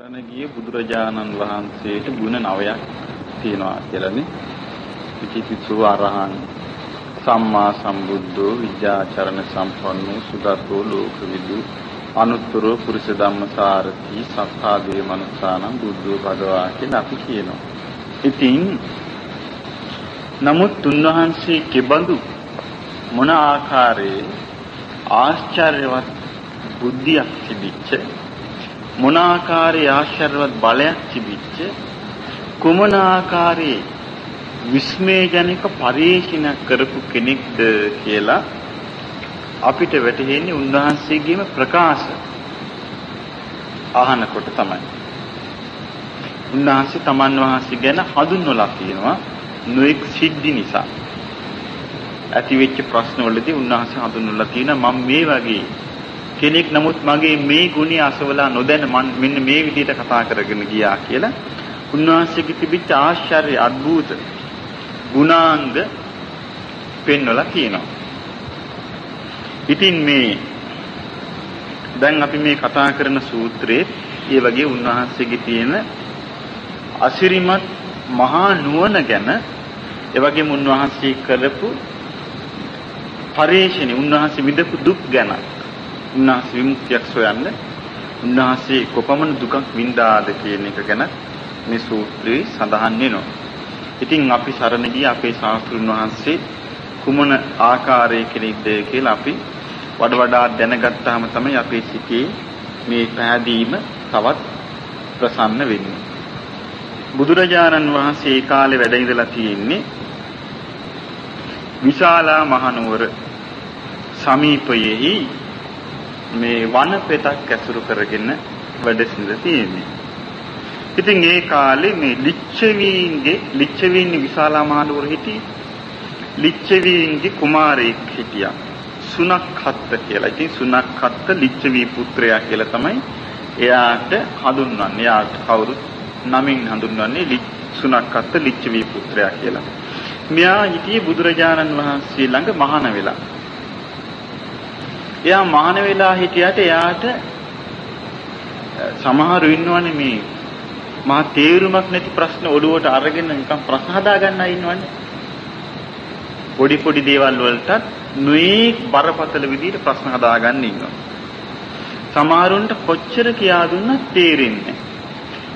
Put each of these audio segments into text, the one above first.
සරණ ගිය බුදුරජාණන් වහන්සේට ගුණ නවයක් තියෙනවා කියලානේ. පිටිපිසු අරහං සම්මා සම්බුද්ධෝ විද්‍යාචරණ සම්පන්නෝ සුගතෝ ලෝකවිදු අනුත්තර පුරුෂ ධම්මසාරති සත්තාදේ මනුස්සානම් බුද්ධෝ භගවා කියලා අපි කියනවා. ඉතින් නමුත් උන්වහන්සේ කෙබඳු මොන ආකාරයේ ආශ්චර්යවත් බුද්ධියක් තිබිච්ච මොන ආකාරයේ ආශ්චර්යවත් බලයක් තිබිච්ච කුමන ආකාරයේ විස්මයජනක පරිශීන කරපු කෙනෙක්ද කියලා අපිට වැටහෙන්නේ උන්වහන්සේගේම ප්‍රකාශ අහනකොට තමයි. උන්වහන්සේ තමන් වහන්සේ ගැන හඳුන්වලා තියෙනවා නොඑක් සිද්ධි නිසා. ඇතිවෙච්ච ප්‍රශ්නවලදී උන්වහන්සේ හඳුන්වලා තියෙනවා මම මේ වගේ කෙනෙක් නමුත් මගේ මේ ගුණය අසවලා නොදැන මම මෙන්න මේ විදිහට කතා කරගෙන ගියා කියලා උන්වහන්සේගේ තිබිච්ච ආශ්චර්ය අద్భుත ගුණාංග පෙන්වලා තියෙනවා. ඉතින් මේ දැන් අපි මේ කතා කරන සූත්‍රයේ ඒ වගේ උන්වහන්සේගේ තියෙන අසිරිමත් මහා නුවණ ගැන ඒ වගේම උන්වහන්සේ කරපු පරේෂණි උන්වහන්සේ විඳපු දුක් ගැන උන්වහන්සේ විමුක්තියක් සොයන්න උන්වහන්සේ කොපමණ දුකක් වින්දාද කියන එක ගැන මේ සූත්‍රයේ සඳහන් වෙනවා. ඉතින් අපි සරණ ගිය අපේ ශාස්ත්‍රුන් වහන්සේ කුමන ආකාරයේ කෙනෙක්ද කියලා අපි වඩ වඩා දැනගත්තාම තමයි අපේ සිතේ මේ පැහැදීම තවත් ප්‍රසන්න වෙන්නේ. බුදුරජාණන් වහන්සේ ඒ කාලේ වැඩ ඉඳලා තියෙන්නේ විශාලා මහනුවර සමීපයෙහි මේ වනපෙතක් ඇසුරු කරගෙන වැඩ සිඳ තියෙන්නේ. ඉතින් ඒ කාලේ මේ ලිච්ඡවීන්ගේ ලිච්ඡවීන් විශාලා මහනුවර හිටියේ ලිච්ඡවීන්ගේ කුමාරයෙක් හිටියා. සුනක්ඛත්ත කියලා. ඉතින් සුනක්ඛත්ත ලිච්ඡවී පුත්‍රයා කියලා තමයි එයාට හඳුන්වන්නේ. එයාට කවුරුත් නමින් හඳුන්වන්නේ සුනක්ඛත්ත ලිච්ඡවී පුත්‍රයා කියලා. මෙයා හිටියේ බුදුරජාණන් වහන්සේ ළඟ මහාන වෙලා. එයා මහාන වෙලා හිටියට එයාට සමහරු ඉන්නවනේ මේ මහා තේරුමක් නැති ප්‍රශ්න ඔළුවට අරගෙන නිකන් ප්‍රශ්න හදා ගන්න ඉන්නවනේ. පොඩි පොඩි දේවල් වලටත් නුයි බරපතල විදිහට ප්‍රශ්න හදාගන්න ඉන්නවා. සමහරුන්ට කොච්චර කියා දුන්නත් තේරෙන්නේ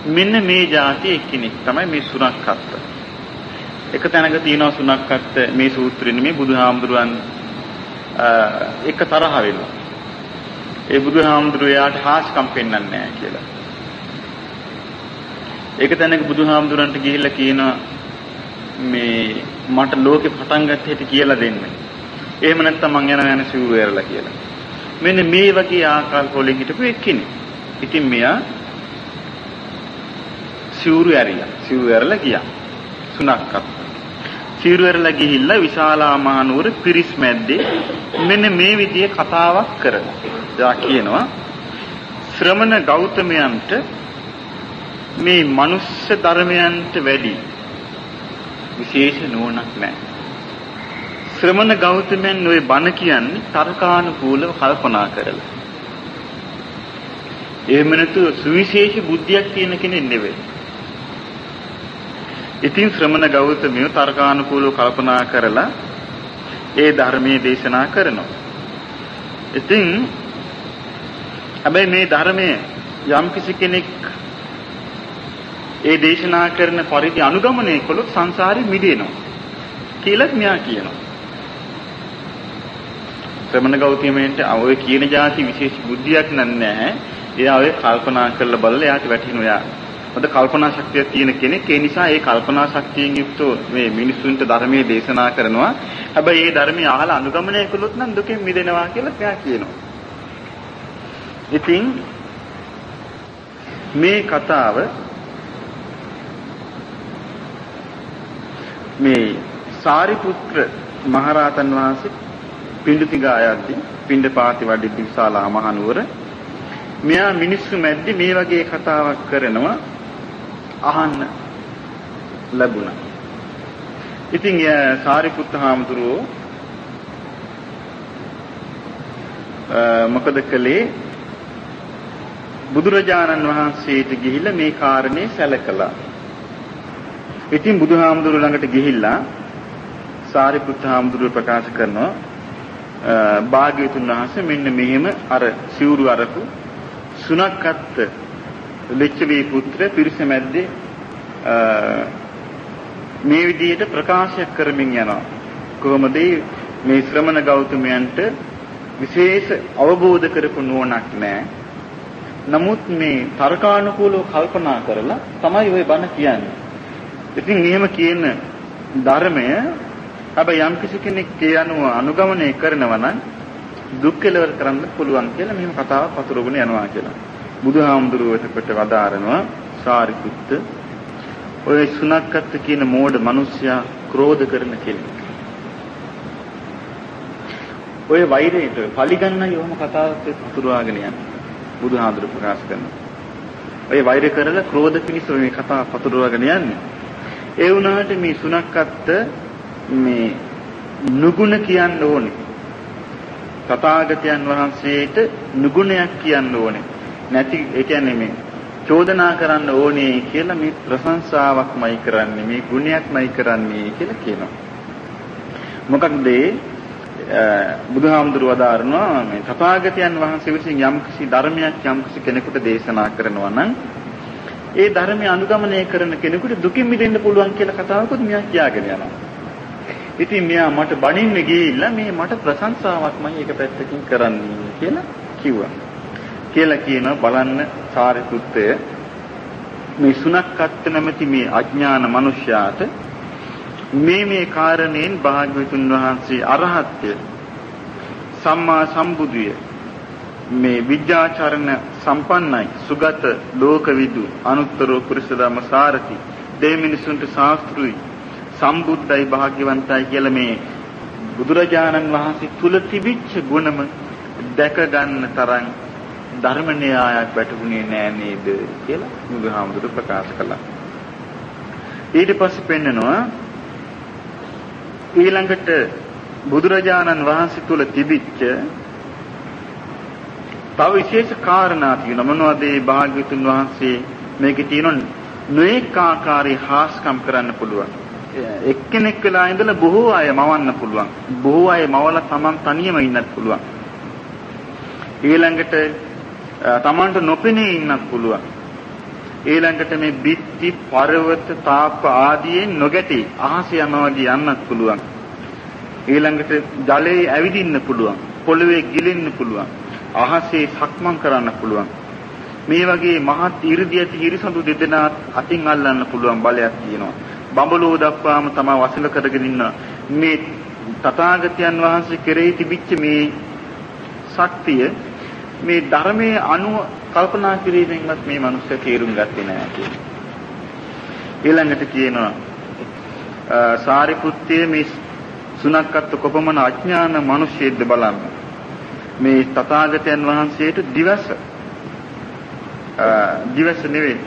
මෙන්න මේ જાති එක්කෙනෙක් තමයි මේ සුනක්කත්ත. එක තැනක තියෙනවා සුනක්කත්ත මේ සූත්‍රෙන්නේ මේ බුදුහාමුදුරුවන් එක තරහ වෙනවා. ඒ බුදුහාමුදුරුවයාට හාස්කම් පෙන්වන්නේ නැහැ කියලා. ඒක තැනක බුදුහාමුදුරන්ට ගිහිල්ලා කියනවා මේ මට ලෝකෙ පටන් ගත්ත හැටි කියලා දෙන්න. එහෙම නැත්නම් මං යනවා යන සිවුරු ඇරලා කියලා. මෙන්න මේ වගේ ආකල්ප වලින් හිටපු එක්කෙනෙක්. ඉතින් මෙයා සිවුරු ඇරියා. සිවුරු ඇරලා ගියා. සුනක්කත්. සිවුරු ඇරලා ගිහිල්ලා විශාලා මහනුවර පිරිස් මැද්දේ මෙන්න මේ විදිහේ කතාවක් කරනවා. එයා කියනවා ශ්‍රමණ ගෞතමයන්ට මේ මනුස්ස ධර්මයන්ට වැඩි විශේෂ නුවණක් නැහැ. ශ්‍රමණ ගෞතමයන් ওই බණ කියන්නේ තර්කානුකූලව කල්පනා කරලා. එහෙම නැතු සුවිශේෂ බුද්ධියක් තියෙන කෙනෙක් නෙවෙයි. ඉතින් ශ්‍රමණ ගෞතමිය තර්කානුකූලව කල්පනා කරලා ඒ ධර්මයේ දේශනා කරනවා. ඉතින් හැබැයි මේ ධර්මයේ යම් කිසි කෙනෙක් ඒ දේශනා කරන පරිදි අනුගමනය කළොත් සංසාරේ මිදෙනවා කියලා මෙයා කියනවා. ශ්‍රමණ ගෞතමයන්ට ඔය කියන જાති විශේෂ බුද්ධියක් නැහැ. එයා ඔය කල්පනා කරලා බලලා එයාට වැටහෙනවා එයා. මොකද කල්පනා ශක්තියක් තියෙන කෙනෙක් ඒ නිසා ඒ කල්පනා ශක්තියෙන් යුක්තව මේ මිනිසුන්ට ධර්මයේ දේශනා කරනවා. හැබැයි ඒ ධර්මය අහලා අනුගමනය කළොත් නම් දුකෙන් මිදෙනවා කියලා එයා කියනවා. ඉතින් මේ කතාව මේ සාරිපුත්‍ර මහරහතන් වහන්සේ පිඬුතිගා යද්දී පිඬපාති වඩිද්දි විශාලා මහනුවර මෙයා මිනිස්සු මැද්දේ මේ වගේ කතාවක් කරනවා අහන්න ලැබුණා. ඉතින් සාරිපුත්ත හාමුදුරුවෝ මොකද කළේ බුදුරජාණන් වහන්සේට ගිහිල්ලා මේ කාරණේ සැලකලා. ඉතින් බුදුහාමුදුරු ළඟට ගිහිල්ලා සාරිපුත්ත හාමුදුරුව ප්‍රකාශ කරනවා භාග්‍යවතුන් වහන්සේ මෙන්න මෙහෙම අර සිවුරු අරපු සුනක්කත් ලෙච්චවී පුත්‍ර පිරිස මැද්දේ මේ විදිහට ප්‍රකාශයක් කරමින් යනවා. කොහොමද මේ ශ්‍රමණ ගෞතමයන්ට විශේෂ අවබෝධ කරපු නුවණක් නැහැ නමුත් මේ තර්කානුකූලව කල්පනා කරලා තමයි ওই බණ කියන්නේ. ඉතින් මෙහෙම කියන ධර්මය හැබැයි යම් කිසි කෙනෙක් ඒ අනුව අනුගමනය කරනවා නම් දුක් කෙලවර කරන්න පුළුවන් කියලා මෙහෙම කතාවක් පතුරවගෙන යනවා කියලා. බුදුහාමුදුරුවෝ එතකොට වදාරනවා සාරිපුත්ත ඔය සුනක්කත් කියන මෝඩ මිනිස්සයා ක්‍රෝධ කරන කෙනෙක්. ඔය වෛරයට පරිගන්නයි ඔහොම කතාවක් පතුරවාගෙන යන්නේ. බුදුහාමුදුරුවෝ ප්‍රකාශ කරනවා. ඔය වෛර කරලා ක්‍රෝධ පිණිස මේ කතාව පතුරවාගෙන යන්නේ. ඒ වුණාට මේ සුනක්කත් මේ නුගුණ කියන්න ඕනේ. තථාගතයන් වහන්සේට නුගුණයක් කියන්න ඕනේ. නැති ඒ කියන්නේ මේ චෝදනා කරන්න ඕනේ කියලා මේ ප්‍රශංසාවක්මයි කරන්නේ මේ ගුණයක්මයි කරන්නේ කියලා කියනවා. මොකක්ද බුදුහාමුදුරුව වදාරනවා මේ තථාගතයන් වහන්සේ විසින් යම්කිසි ධර්මයක් යම්කිසි කෙනෙකුට දේශනා කරනවා නම් ඒ ධර්මය අනුගමනය කරන කෙනෙකුට දුකින් මිදෙන්න පුළුවන් කියලා කතාවකුත් මෙයා කියාගෙන යනවා. ඉතින් මෙයා මට බණින්න ගිහිල්ලා මේ මට ප්‍රශංසාවක්මයි එක පැත්තකින් කරන්නේ කියලා කිව්වා. කියලා කියනවා බලන්න සාරිපුත්තය මේ සුනක්කත් නැමැති මේ අඥාන මනුෂ්‍යයාට මේ මේ කාරණේන් භාග්‍යවතුන් වහන්සේ අරහත්ය. සම්මා සම්බුදුය. මේ විද්‍යාචරණ සම්පන්නයි. සුගත ලෝකවිදු අනුත්තරෝ පුරිස ධම්ම සාරති. දෙමිනිසුන්ට ශාස්ත්‍රුයි සම්බුද්ධයි භාග්‍යවන්තයි කියලා මේ බුදුරජාණන් වහන්සේ තුල තිබිච්ච ගුණම දැක ගන්න තරම් ධර්ම න්‍යායක් වැටුනේ නෑ නේද කියලා බුදුහාමුදුරු ප්‍රකාශ කළා. ඊට පස්සේ පෙන්නනවා ඊළඟට බුදුරජාණන් වහන්සේ තුල තිබිච්ච තව විශේෂ කාරණා තියෙනවා මොනවද ඒ භාග්‍යතුන් වහන්සේ මේකේ තියෙන නොඑක ආකාරයේ හාස්කම් කරන්න පුළුවන් එක්කෙනෙක් වෙලා ඉඳලා බොහෝ අය මවන්න පුළුවන්. බොහෝ අය මවලා Taman තනියම ඉන්නත් පුළුවන්. ඊළඟට Tamanට නොපෙනී ඉන්නත් පුළුවන්. ඊළඟට මේ බිත්ති පර්වත තාප ආදියෙන් නොගැටි අහස යනවා වගේ යන්නත් පුළුවන්. ඊළඟට ජලයේ ඇවිදින්න පුළුවන්. පොළවේ ගිලෙන්න පුළුවන්. අහසේ සක්මන් කරන්න පුළුවන්. මේ වගේ මහත් 이르දියට හිරිසඳු දෙදෙනා අතින් අල්ලන්න පුළුවන් බලයක් තියෙනවා. බඹලෝ දක්වාම තමයි වසල කරගෙන ඉන්න මේ තථාගතයන් වහන්සේ කෙරෙහි තිබිච්ච මේ ශක්තිය මේ ධර්මයේ අනුව කල්පනා කිරීමෙන්වත් මේ මනුස්සය තේරුම් ගත්තේ නැහැ කියන්නේ. ඊළඟට කියනවා සාරිපුත්තිය මේ සුනක්කත් කොපමණ අඥාන මිනිස්සෙක්ද බලන්න. මේ තථාගතයන් වහන්සේට දිවස දිවස නෙවෙයි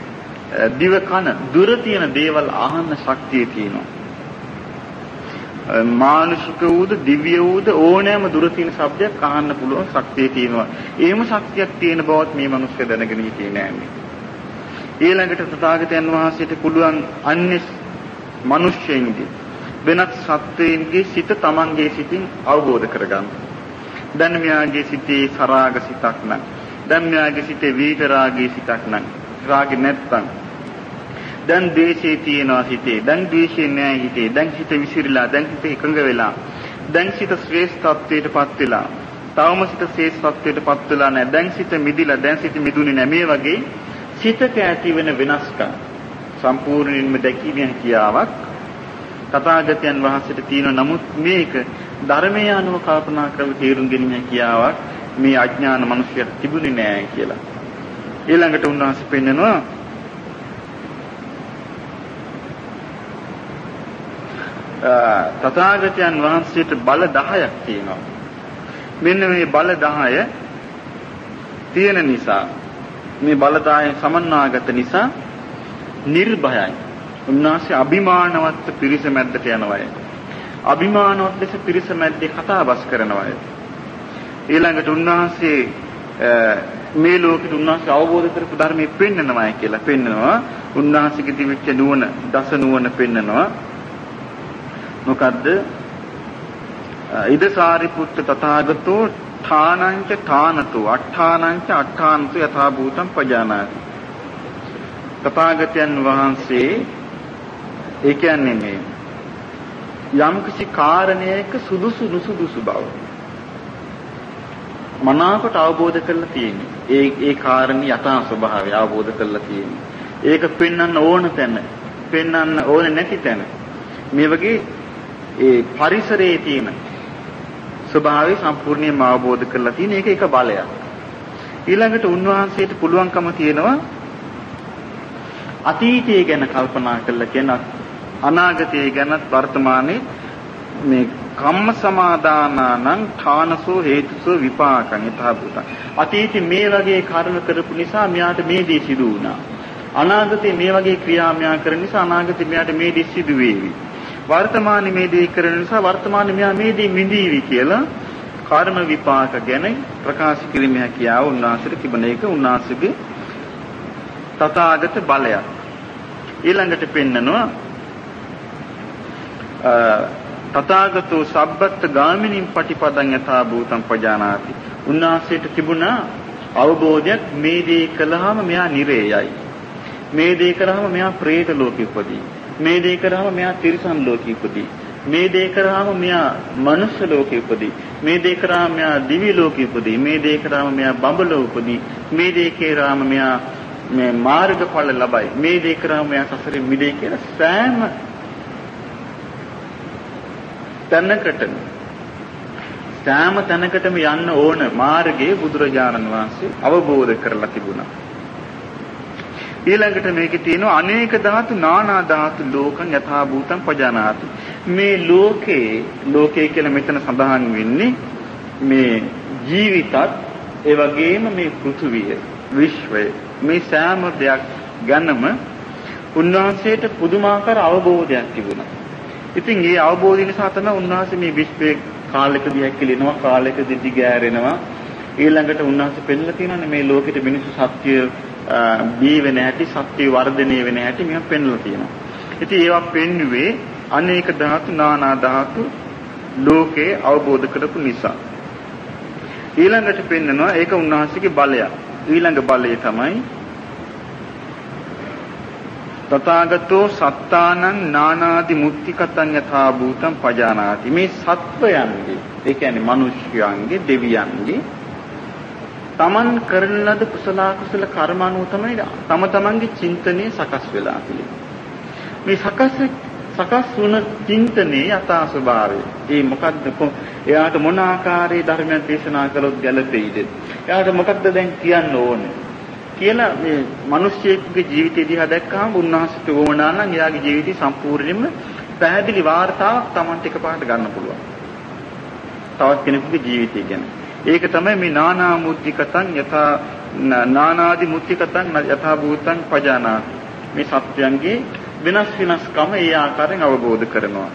දිව කන දුර තියෙන දේවල් අහන්න ශක්තිය තියෙනවා. මානුෂික වූද දිව්‍ය වූද ඕනෑම දුර තියෙන ශබ්දයක් අහන්න පුළුවන් ශක්තිය තියෙනවා. එහෙම ශක්තියක් තියෙන බවත් මේ මිනිස්සු දැනගෙන හිටියේ නෑනේ. ඊළඟට තථාගතයන් වහන්සේට පුළුවන් අන්‍ය මිනිස්සෙන්ගේ වෙනත් සත්වයන්ගේ සිත තමන්ගේ සිතින් අවබෝධ කරගන්න. දැන් මෙයාගේ සිතේ සරාග සිතක් නම් දැන් මෙයාගේ සිතේ වීතරාගී සිතක් නම් රාගෙ නැත්තම් දැන් ද්වේෂේ තියෙනවා හිතේ. දැන් ද්වේෂේ නෑ හිතේ. දැන් හිත විසිරලා දැන් හිත එකඟ වෙලා දැන් සිත ශ්‍රේෂ්ඨත්වයටපත් වෙලා තවම සිත ශ්‍රේෂ්ඨත්වයටපත් වෙලා නෑ දැන් සිත මිදිලා දැන් සිත මිදුනේ නෑ මේ වගේ සිතක ඇති වෙන වෙනස්කම් සම්පූර්ණයෙන්ම දැකීමේ කියාවක් තථාගතයන් වහන්සේට තියෙන නමුත් මේක ධර්මයේ අනුව කල්පනා කරලා තේරුම් ගැනීම කියාවක් මේ අඥාන මිනිසයාට තිබුණේ නෑ කියලා. ඊළඟට උන්වහන්සේ පෙන්නනවා තථාගතයන් වහන්සේට බල 10ක් තියෙනවා. මෙන්න මේ බල 10 තියෙන නිසා මේ බල 10 සමන්නාගත නිසා නිර්භයයි. උන්වහන්සේ අභිමානවත් පිරිස මැද්දට යනවාය. අභිමානවත් ලෙස පිරිස මැද්දේ කතා බස් කරනවාය. ඊළඟට උන්වහන්සේ මේ ලෝකෙට උන්වහන්සේ අවබෝධ කරපු ධර්මයේ පෙන්නනවායි කියලා පෙන්නනවා. උන්වහන්සේගේ තිබිච්ච නුවණ, දස නුවණ පෙන්නනවා. මොකද්ද? ඉද සාරිපුත්ත තථාගතෝ ඨානංච ඨානතු අට්ඨානංච අට්ඨානතු යථා භූතං පජානාති. තථාගතයන් වහන්සේ ඒ කියන්නේ මේ යම්කිසි කාරණයක සුදුසු නුසුදුසු බව මනාවට අවබෝධ කරලා තියෙන්නේ. ඒ ඒ කාරණේ යථා ස්වභාවය අවබෝධ කරලා තියෙන්නේ. ඒක පෙන්වන්න ඕන තැන, පෙන්වන්න ඕනේ නැති තැන. මේ වගේ ඒ පරිසරයේ තියෙන ස්වභාවය සම්පූර්ණයෙන්ම අවබෝධ කරලා තියෙන එක එක බලයක්. ඊළඟට උන්වහන්සේට පුළුවන්කම තියෙනවා අතීතය ගැන කල්පනා කරලා කියන අනාගතය ගැනත් වර්තමානයේ මේ කම්ම සමාදානානං ඨානසෝ හේතුසෝ විපාකං යථාභූතං අතීතේ මේ වගේ කර්ම කරපු නිසා මෙයාට මේ දේ සිදු වුණා. අනාගතේ මේ වගේ ක්‍රියා මෙයා කරන නිසා අනාගතේ මෙයාට මේ දේ සිදු වේවි. වර්තමානයේ මේ දේ කරන නිසා වර්තමානයේ මෙයා මේ දේ මිදීවි කියලා කර්ම විපාක ගැන ප්‍රකාශ කිරීමේ හැකියාව උන්වහන්සේට තිබෙන එක උන්වහන්සේගේ තථාගත බලයක් ඊළඟට පෙන්නනවා තථාගතෝ සබ්බත් ගාමිනින් පටිපදං යථා භූතං පජානාති. උන්වහන්සේට තිබුණා අවබෝධයක් මේ දේ කළාම මෙයා නිරේයයි. මේ දේ කරාම මෙයා പ്രേත ලෝකෙ උපදී. මේ දේ කරාම මෙයා තිරිසන් ලෝකෙ උපදී. මේ දේ කරාම මෙයා මනුෂ්‍ය ලෝකෙ උපදී. මේ දේ කරාම මෙයා දිවි ලෝකෙ උපදී. මේ දේ කරාම මෙයා බඹලෝ උපදී. මේ දේ කරාම මෙයා මේ මාර්ගඵල ලබයි. මේ දේ කරාම මෙයා සසරෙන් මිදේ කියලා සෑම තැනකටම සෑම තැනකටම යන්න ඕන මාර්ගයේ බුදුරජාණන් වහන්සේ අවබෝධ කරලා තිබුණා. ඊළඟට මේකේ තියෙනවා අනේක ධාතු නානා ධාතු ලෝකං යථා භූතං පජානාති. මේ ලෝකේ ලෝකේ කියලා මෙතන සඳහන් වෙන්නේ මේ ජීවිතත් ඒ වගේම මේ පෘථුවිය විශ්වය මේ සෑම දෙයක් ගැනම උන්වහන්සේට පුදුමාකාර අවබෝධයක් තිබුණා. ඉතින් ඒ අවබෝධය නිසා තමයි උන්වහන්සේ මේ විශ්වයේ කාලෙකදී හැකිලෙනවා කාලෙකදී දිගෑරෙනවා ඊළඟට උන්වහන්සේ පෙන්නලා තියෙනවානේ මේ ලෝකෙට මිනිස්සු සත්‍ය බී වෙන හැටි සත්‍ය වර්ධනය වෙන හැටි මෙහෙම පෙන්නලා තියෙනවා. ඉතින් ඒවා පෙන්වුවේ අනේක ධාතු නානා ධාතු ලෝකේ අවබෝධ කරපු නිසා. ඊළඟට පෙන්නනවා ඒක උන්වහන්සේගේ බලය. ඊළඟ බලය තමයි තථාගතෝ සත්තානං නානාදි මුක්තිකතං යථා භූතං පජානාති මේ සත්වයන්ගේ ඒ කියන්නේ මිනිස්යන්ගේ දෙවියන්ගේ තමන් කරන ලද කුසල කුසල කර්ම අනුව තමයි තම තමන්ගේ චින්තනය සකස් වෙලා තියෙන්නේ. මේ සකස් සකස් වුණ චින්තනයේ යථා ස්වභාවය. ඒ මොකද්ද? එයාට මොන ආකාරයේ ධර්මයක් දේශනා කළොත් ගැළපෙයිද? එයාට මොකක්ද දැන් කියන්න ඕනේ? කියලා මේ මිනිස්සෙකුගේ ජීවිතය දිහා දැක්කම උන්වහන්සේට වුණා නම් එයාගේ ජීවිතය සම්පූර්ණයෙන්ම පැහැදිලි වාර්තාවක් Tamanට එකපාරට ගන්න පුළුවන්. තවත් කෙනෙකුගේ ජීවිතය ගැන. ඒක තමයි මේ නානා මුත්‍තිකතං යථා නානාදි මුත්‍තිකතං යථා භූතං පජානාති. මේ සත්‍යයන්ගේ වෙනස් වෙනස්කම ඒ ආකාරයෙන් අවබෝධ කරනවා.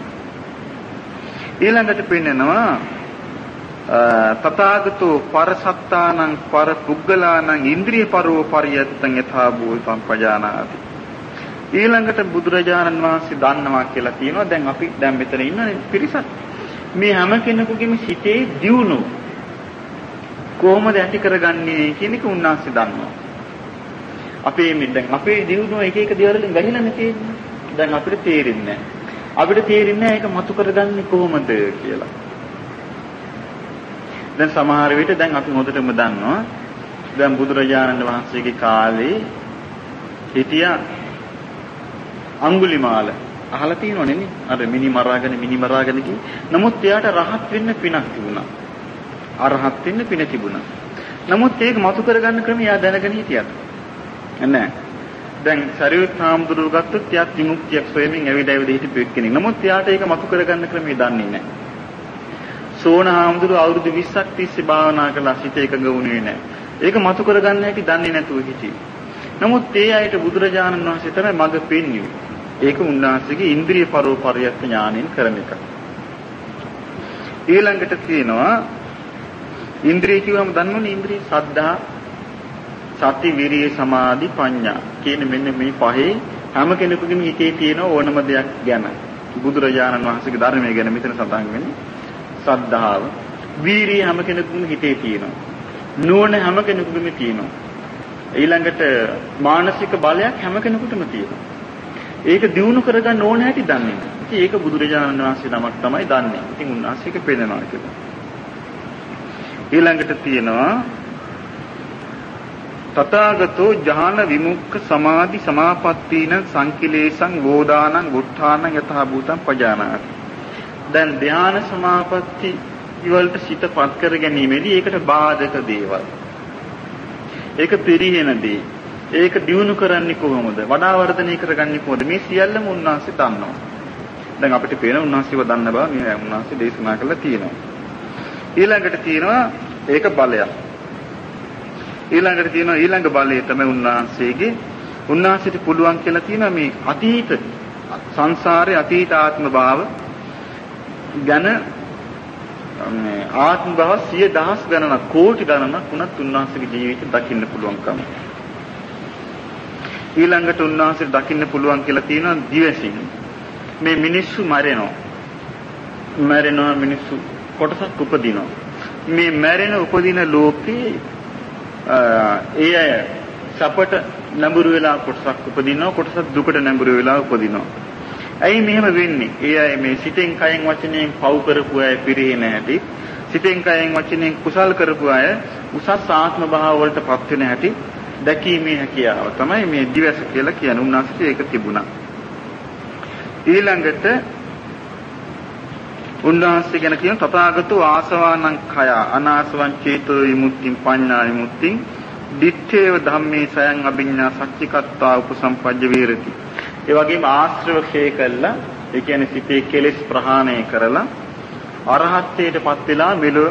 ඊළඟට පෙන්නනවා තථාගතෝ පරසත්තානං පරපුග්ගලානං ඉන්ද්‍රිය පරෝ පරියත්තං යථා භූතං පජානාති ඊළඟට බුදුරජාණන් වහන්සේ දන්නවා කියලා කියනවා දැන් අපි දැන් මෙතන ඉන්න පිරිසක් මේ හැම කෙනෙකුගේම සිතේ දියුණු කොහොමද ඇති කරගන්නේ කියන එක උන්වහන්සේ දන්නවා. අපේ මේ දැන් අපේ දියුණුව එක එක දේවල් වලින් වැහිලා තියෙන්නේ. දැන් අපිට තේරෙන්නේ නැහැ. අපිට තේරෙන්නේ ඒක මතු කරගන්නේ කොහොමද කියලා. දැන් සමහර විට දැන් අපි හොඳටම දන්නවා. දැන් බුදුරජාණන් වහන්සේගේ කාලේ හිටියා අඟුලිමාල. අහලා තියෙනවනේ නේ. අර මිනි මරාගෙන මිනි මරාගෙන කි නමුත් එයාට රහත් වෙන්න පිනක් තිබුණා. අරහත් වෙන්න පින තිබුණා නමුත් ඒක මතු කරගන්න ක්‍රමය එයා දැනගෙන හිටියද නැහැ දැන් සරියුත් හාමුදුරුවෝ ගත්තොත් එයා විමුක්තියක් සොයමින් ඇවිද ඇවිද හිටපු කෙනෙක් නමුත් එයාට ඒක මතු කරගන්න ක්‍රමය දන්නේ නැහැ සෝන හාමුදුරුවෝ අවුරුදු 20ක් තිස්සේ භාවනා කළා සිත එකඟ වුණේ නැහැ. ඒක මතු කරගන්න හැටි දන්නේ නැතුව හිටියේ. නමුත් ඒ අයට බුදුරජාණන් වහන්සේ තමයි මඟ පෙන්වුවේ. ඒක උන්වහන්සේගේ ඉන්ද්‍රිය පරෝපරියත් ඥාණයෙන් කරන එක. ඊළඟට තියෙනවා ඉන්ද්‍රිය කිව්වම දන්නවනේ ඉන්ද්‍රිය. සද්ධා, සති විරිය සමාධි ප්‍රඥා කියන මෙන්න මේ පහේ හැම කෙනෙකුගේම හිතේ තියෙන ඕනම දෙයක් ගැන. බුදුරජාණන් වහන්සේගේ ධර්මය ගැන මෙතන සඳහන් වෙන්නේ. සද්ධාව වීරිය හැම කෙනෙකුගේම හිතේ තියෙනවා. නුවණ හැම කෙනෙකුගේම තියෙනවා. ඊළඟට මානසික බලයක් හැම කෙනෙකුටම තියෙනවා. ඒක දිනු කරගන්න ඕන හැටි දන්නේ නැහැ. ඉතින් ඒක බුදුරජාණන් වහන්සේ නමක් තමයි දන්නේ. ඉතින් උන්වහන්සේක පෙන්නනවා කියලා. ඊළඟට තියෙනවා තථාගතෝ ඥාන විමුක්ඛ සමාධි සමාපත්තීන සංකිලේසං වෝදානං ගුට්ඨානං යතහ භූතං පජානාති. දැන් ධ්‍යාන සමාපatti වලට සිතපත් කර ගැනීමේදී ඒකට බාධක දේවල්. ඒක පිරිහෙන දේ. ඒක දියුණු කරන්නේ කොහොමද? වඩා වර්ධනය කරගන්නේ කොහොමද? මේ සියල්ලම උන්වහන්සේ දන්නවා. දැන් අපිට පේන උන්වහන්සේව දන්න බව මේ උන්වහන්සේ දේශනා කළා තියෙනවා. ඊළඟට තියෙනවා ඒක බලයක්. ඊළඟට තියෙනවා ඊළඟ බලය තමයි උන්වහන්සේගේ උන්වහන්සේට පුළුවන් කියලා තියෙනවා මේ අතීත සංසාරේ අතීත ආත්ම භාව ගැන මේ ආත්ම භව 10000 ගණනක් කෝටි ගණනක් උනත් උන්වහන්සේගේ ජීවිතේ දකින්න පුළුවන්කම. ඊළඟට උන්වහන්සේට දකින්න පුළුවන් කියලා තියෙනවා දිවසින්. මේ මිනිස්සු මැරෙනවා. මැරෙනවා මිනිස්සු කොටසක් උපදිනවා. මේ මැරෙන උපදින ලෝකේ ඒ අය සපට නැඹුරු වෙලා කොටසක් උපදිනවා කොටසක් දුකට නැඹුරු වෙලා උපදිනවා. ඇයි මෙහෙම වෙන්නේ? ඒ අය මේ සිතෙන් කයෙන් වචනයෙන් පව් කරපු අය පිරෙන්නේ නැහැටි, සිතෙන් කයෙන් වචනයෙන් කුසල් කරපු අය උසස් ආත්ම භාව වලටපත් වෙන හැටි දැකීමේ හැකියාව තමයි මේ දිවස කියලා කියන උන්වහන්සේ ඒක තිබුණා. ඊළඟට උන්වහන්සේ ගැන කියන තථාගතෝ ආසවානං khය අනාසවං චේතෝ විමුක්තිං පඤ්ඤා විමුක්තිං දිත්තේව ධම්මේ සයන් අභිඤ්ඤා සච්චිකත්තා උපසම්පජ්ජ වේරති. ඒ වගේම ආශ්‍රව ක්ෂය කළා ඒ කියන්නේ සිතේ කෙලෙස් ප්‍රහාණය කරලා අරහත්ත්වයටපත් වෙලා මෙලොව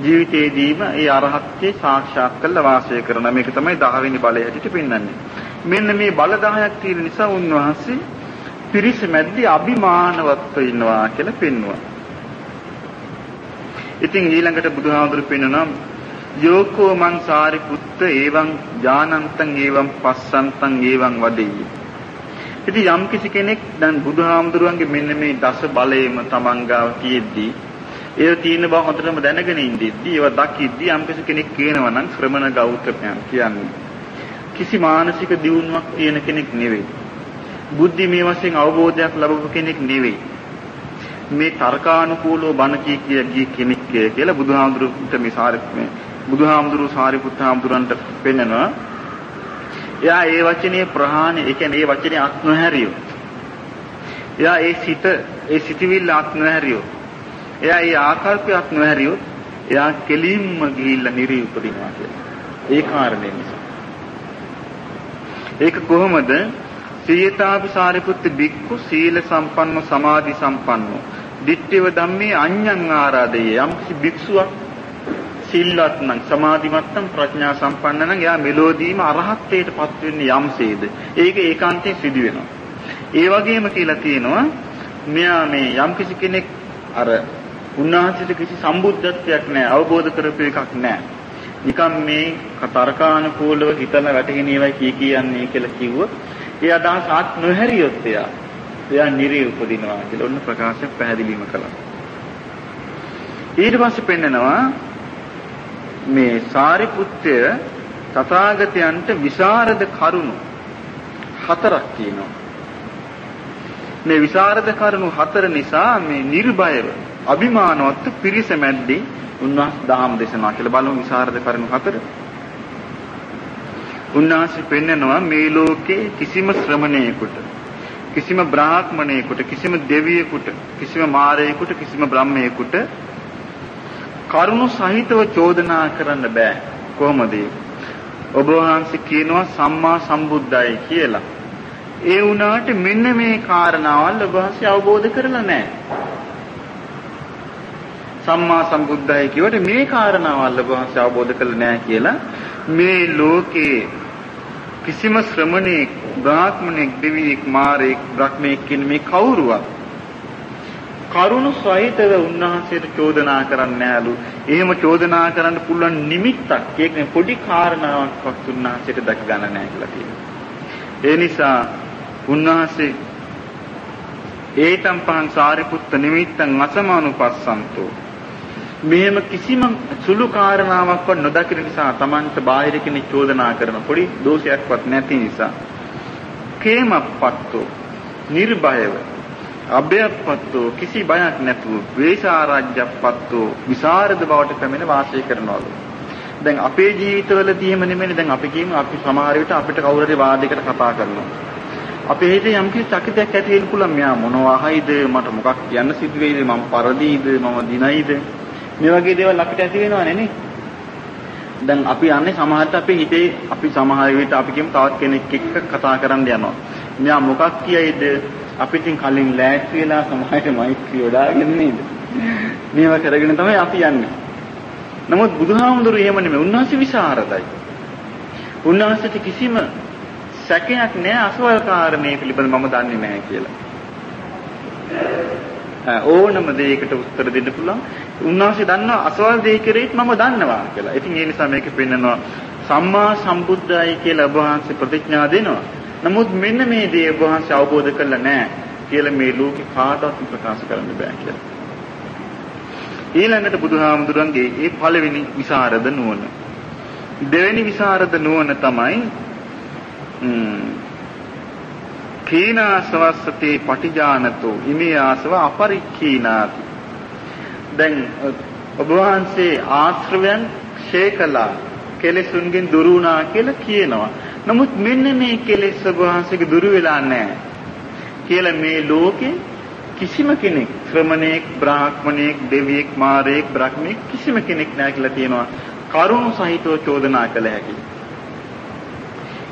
ජීවිතේදීම ඒ අරහත්ත්වේ සාක්ෂාත් කරලා වාසය කරන මේක තමයි 10 වෙනි බලය හැටියට පෙන්වන්නේ. මෙන්න මේ බල 10ක් තියෙන නිසා උන්වහන්සේ පිරිස මැද්දේ අභිමානවත්ව ඉන්නවා කියලා පෙන්වුවා. ඉතින් ඊළඟට බුදුහාමුදුරු පෙන්වනවා යෝකෝ මං සාරිපුත්ත ඒවං ඥානන්තං ඒවං පස්සන්තං ඒවං වදෙයි. ඉතින් යම් කිසි කෙනෙක් දැන් බුදුහාමුදුරුවන්ගේ මෙන්න මේ දස බලයේම තමන් ගාව තියෙද්දී ඒ තියෙන බව හොඳටම දැනගෙන ඉඳිද්දී ඒවා දකිද්දී යම් කෙනෙක් කියනවා නම් ශ්‍රමණ ගෞතමයන් කියන්නේ කිසි මානසික දියුණුවක් තියෙන කෙනෙක් නෙවෙයි. බුද්ධි මේ වශයෙන් අවබෝධයක් ලැබපු කෙනෙක් නෙවෙයි. මේ තර්කානුකූලව බණ කී කිය ගිය කෙනෙක් කියලා බුදුහාමුදුරුවන්ට මේ සාරි මේ බුදුහාමුදුරුවෝ සාරිපුත්ත හාමුදුරන්ට පෙන්නනවා. එයා ඒ වචනේ ප්‍රහාණය, ඒ කියන්නේ ඒ වචනේ අත් නොහැරියෝ. එයා ඒ සිත, ඒ සිටිවිල්ල අත් නොහැරියෝ. එයා ඒ ආකල්පයක් නොහැරියොත් එයා කෙලින්ම ගිහිල්ලා නිරි උපදිනවා කියලා. ඒ කාරණේ නිසා. ඒක කොහොමද? සීයතාපි සාරිපුත්ත බික්කු සීල සම්පන්නෝ සමාධි සම්පන්නෝ. දිට්ඨිව ධම්මේ අඤ්ඤං ආරාදේ යම් කිසි භික්ෂුවක් සිල්වත් නම් සමාධිමත් නම් ප්‍රඥා සම්පන්න නම් එයා මෙලෝදීම අරහත්ත්වයටපත් වෙන්නේ යම්සේද. ඒක ඒකාන්තයෙන් සිදු වෙනවා. ඒ වගේම කියලා තියෙනවා මෙයා මේ යම් කිසි කෙනෙක් අර උන්වහන්සේට කිසි සම්බුද්ධත්වයක් නැහැ අවබෝධ කරපු එකක් නැහැ. නිකම් මේ තර්කානුකූලව හිතලා වැටහෙන ඒවා කී කියන්නේ කියලා කිව්වොත් ඒ අදහස ආත් නොහැරියොත් එයා එයා නිරේ උපදිනවා කියලා ඔන්න ප්‍රකාශයක් පැහැදිලිම කළා. ඊට පස්සේ පෙන්නනවා මේ සාරිපුත්‍ය තථාගතයන්ට විසරද කරුණු හතරක් තියෙනවා. මේ විසරද කරුණු හතර නිසා මේ නිර්භයව අභිමානවත් පිරිස මැද්දේ උන්වහන්සේ දහම් දේශනා කියලා බලමු විසරද කරුණු හතර. උන්වහන්සේ පෙන්නනවා මේ ලෝකේ කිසිම ශ්‍රමණයෙකුට කිසිම බ්‍රාහ්මණයෙකුට කිසිම දෙවියෙකුට කිසිම මාරයෙකුට කිසිම බ්‍රහ්මයෙකුට කරුණු සහිතව චෝදනා කරන්න බෑ. කොහොමද ඔබ වහන්සේ කියනවා සම්මා සම්බුද්දයි කියලා. ඒ වුණාට මෙන්න මේ කාරණාවල් ඔබ වහන්සේ අවබෝධ කරලා නැහැ. සම්මා සම්බුද්දයි කියවට මේ කාරණාවල් ඔබ වහන්සේ අවබෝධ කරලා නැහැ කියලා මේ ලෝකේ කිසිම ශ්‍රමණෙක්, බ්‍රාහ්මණෙක්, දෙවියෙක්, මාරෙක්, බ්‍රහ්මෙක් කියන මේ කවුරුවත් කරුණු සහිතව උන්වහන්සේට චෝදනා කරන්න නෑලු. එහෙම චෝදනා කරන්න පුළුවන් නිමිත්තක් කියන්නේ පොඩි කාරණාවක්වත් උන්වහන්සේට දැක ගන්න නෑ කියලා කියනවා. ඒ නිසා උන්වහන්සේ ඒතම් පහන් සාරිපුත්ත නිමිත්තං අසමානුපස්සන්තෝ මෙහෙම කිසිම සුළු කාරණාවක්වත් නොදකින නිසා Tamanට බාහිර කෙනෙක් චෝදනා කරන පොඩි දෝෂයක්වත් නැති නිසා. කේමප්පත්තෝ නිර්භයව අභයප්පත්තෝ කිසි බයක් නැතුව වේශාරාජ්‍යප්පත්තෝ විසරද බවට පැමිණ වාසය කරනවලු. දැන් අපේ ජීවිතවල තියෙම නෙමෙයි දැන් අපි කියමු අපි සමහර විට අපිට කවුරු හරි වාදයකට කතා කරනවා. අපේ හිතේ යම් කිසි චකිතයක් ඇති වෙන්න පුළුවන්. මෙයා මොනවා අහයිද මට මොකක් කියන්න සිදු වෙයිද මම පරදීද? මම දිනයිද? මේ වගේ දේවල් අපිට ඇති වෙනවනේ නේ දැන් අපි යන්නේ සමහරට අපේ හිතේ අපි සමහර විට අපි කියමු තවත් කෙනෙක් එක්ක කතා කරන්න යනවා. මෙයා මොකක් කියයිද? අපි ඉතින් කලින් ලෑස්ති වෙලා සමහරට මයික් යොදාගෙන නේද? මේවා කරගෙන තමයි අපි යන්නේ. නමුත් බුදුහාමුදුරු එහෙම නෙමෙයි. උන්වහන්සේ විසරදයි උන්වහන්සේට කිසිම සැකයක් නෑ අසවල් කාරණේ පිළිබඳ මම දන්නේ නැහැ කියලා. ඕනම දෙයකට උත්තර දෙන්න පුළුවන්. උන්වහන්සේ දන්නවා අසවල් දෙය කෙරෙහිත් මම දන්නවා කියලා. ඉතින් ඒ නිසා මේක පෙන්නනවා සම්මා සම්බුද්ධයි කියලා ඔබ වහන්සේ ප්‍රතිඥා දෙනවා. නමුත් මෙන්න මේ දේ ඔබ වහන්සේ අවබෝධ කරලා නැහැ කියලා මේ ලෝකේ කාටවත් ප්‍රකාශ කරන්න බෑ කියලා. ඊළඟට බුදුහාමුදුරන්ගේ ඒ පළවෙනි විසරද නුවණ. දෙවෙනි විසරද නුවණ තමයි කීනාසවස්සතේ පටිජානතෝ ඉමේ ආසව අපරික්ඛීනාති දැන් ඔබ වහන්සේ ආශ්‍රවයන් ශේකලා කෙලෙසුන්ගෙන් දුරු වුණා කියලා කියනවා. නමුත් මෙන්න මේ කෙලෙස් ඔබ වහන්සේගේ දුරු වෙලා නැහැ. කියලා මේ ලෝකේ කිසිම කෙනෙක් ශ්‍රමණේක් බ්‍රාහ්මණේක් දෙවියෙක් මාරේක් බ්‍රහ්මෙක් කිසිම කෙනෙක් නැහැ කියලා තියෙනවා. කරුණ සහිතව චෝදනා කළ හැකියි.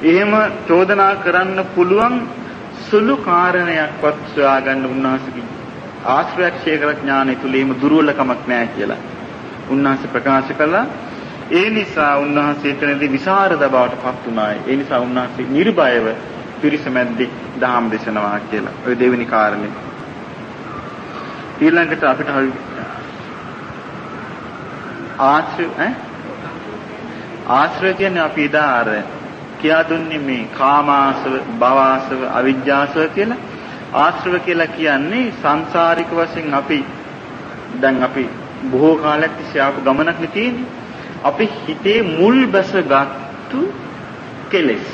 එහෙම චෝදනා කරන්න පුළුවන් සුළු කාරණයක්වත් සොයාගන්න උන්වහන්සේගේ ආශ්‍රයක්ෂය කර ඥානය තුලීම දුර්වලකමක් නැහැ කියලා. උන්වහන්සේ ප්‍රකාශ කළා. ඒ නිසා උන්වහන්සේ එතනදී විසරද බවට පත් වුණායි. ඒ නිසා උන්වහන්සේ නිර්භයව පිරිසමැද්දේ දහම් දේශනවා කියලා. ඔය දෙවෙනි කාරණේ. ඊළඟට අපිට ආශ්‍රය ඈ ආශ්‍රය කියන්නේ අපි ඉදා අර කියා දුන්නේ මේ කාමාසව, භවආසව, අවිජ්ජාසව කියලා. ආශ්‍රව කියලා කියන්නේ සංසාරික වශයෙන් අපි දැන් අපි බොහෝ කාලයක් තිස්සේ ආපු ගමනක් නේ තියෙන්නේ. අපි හිතේ මුල් බැසගත්තු කෙලෙස්.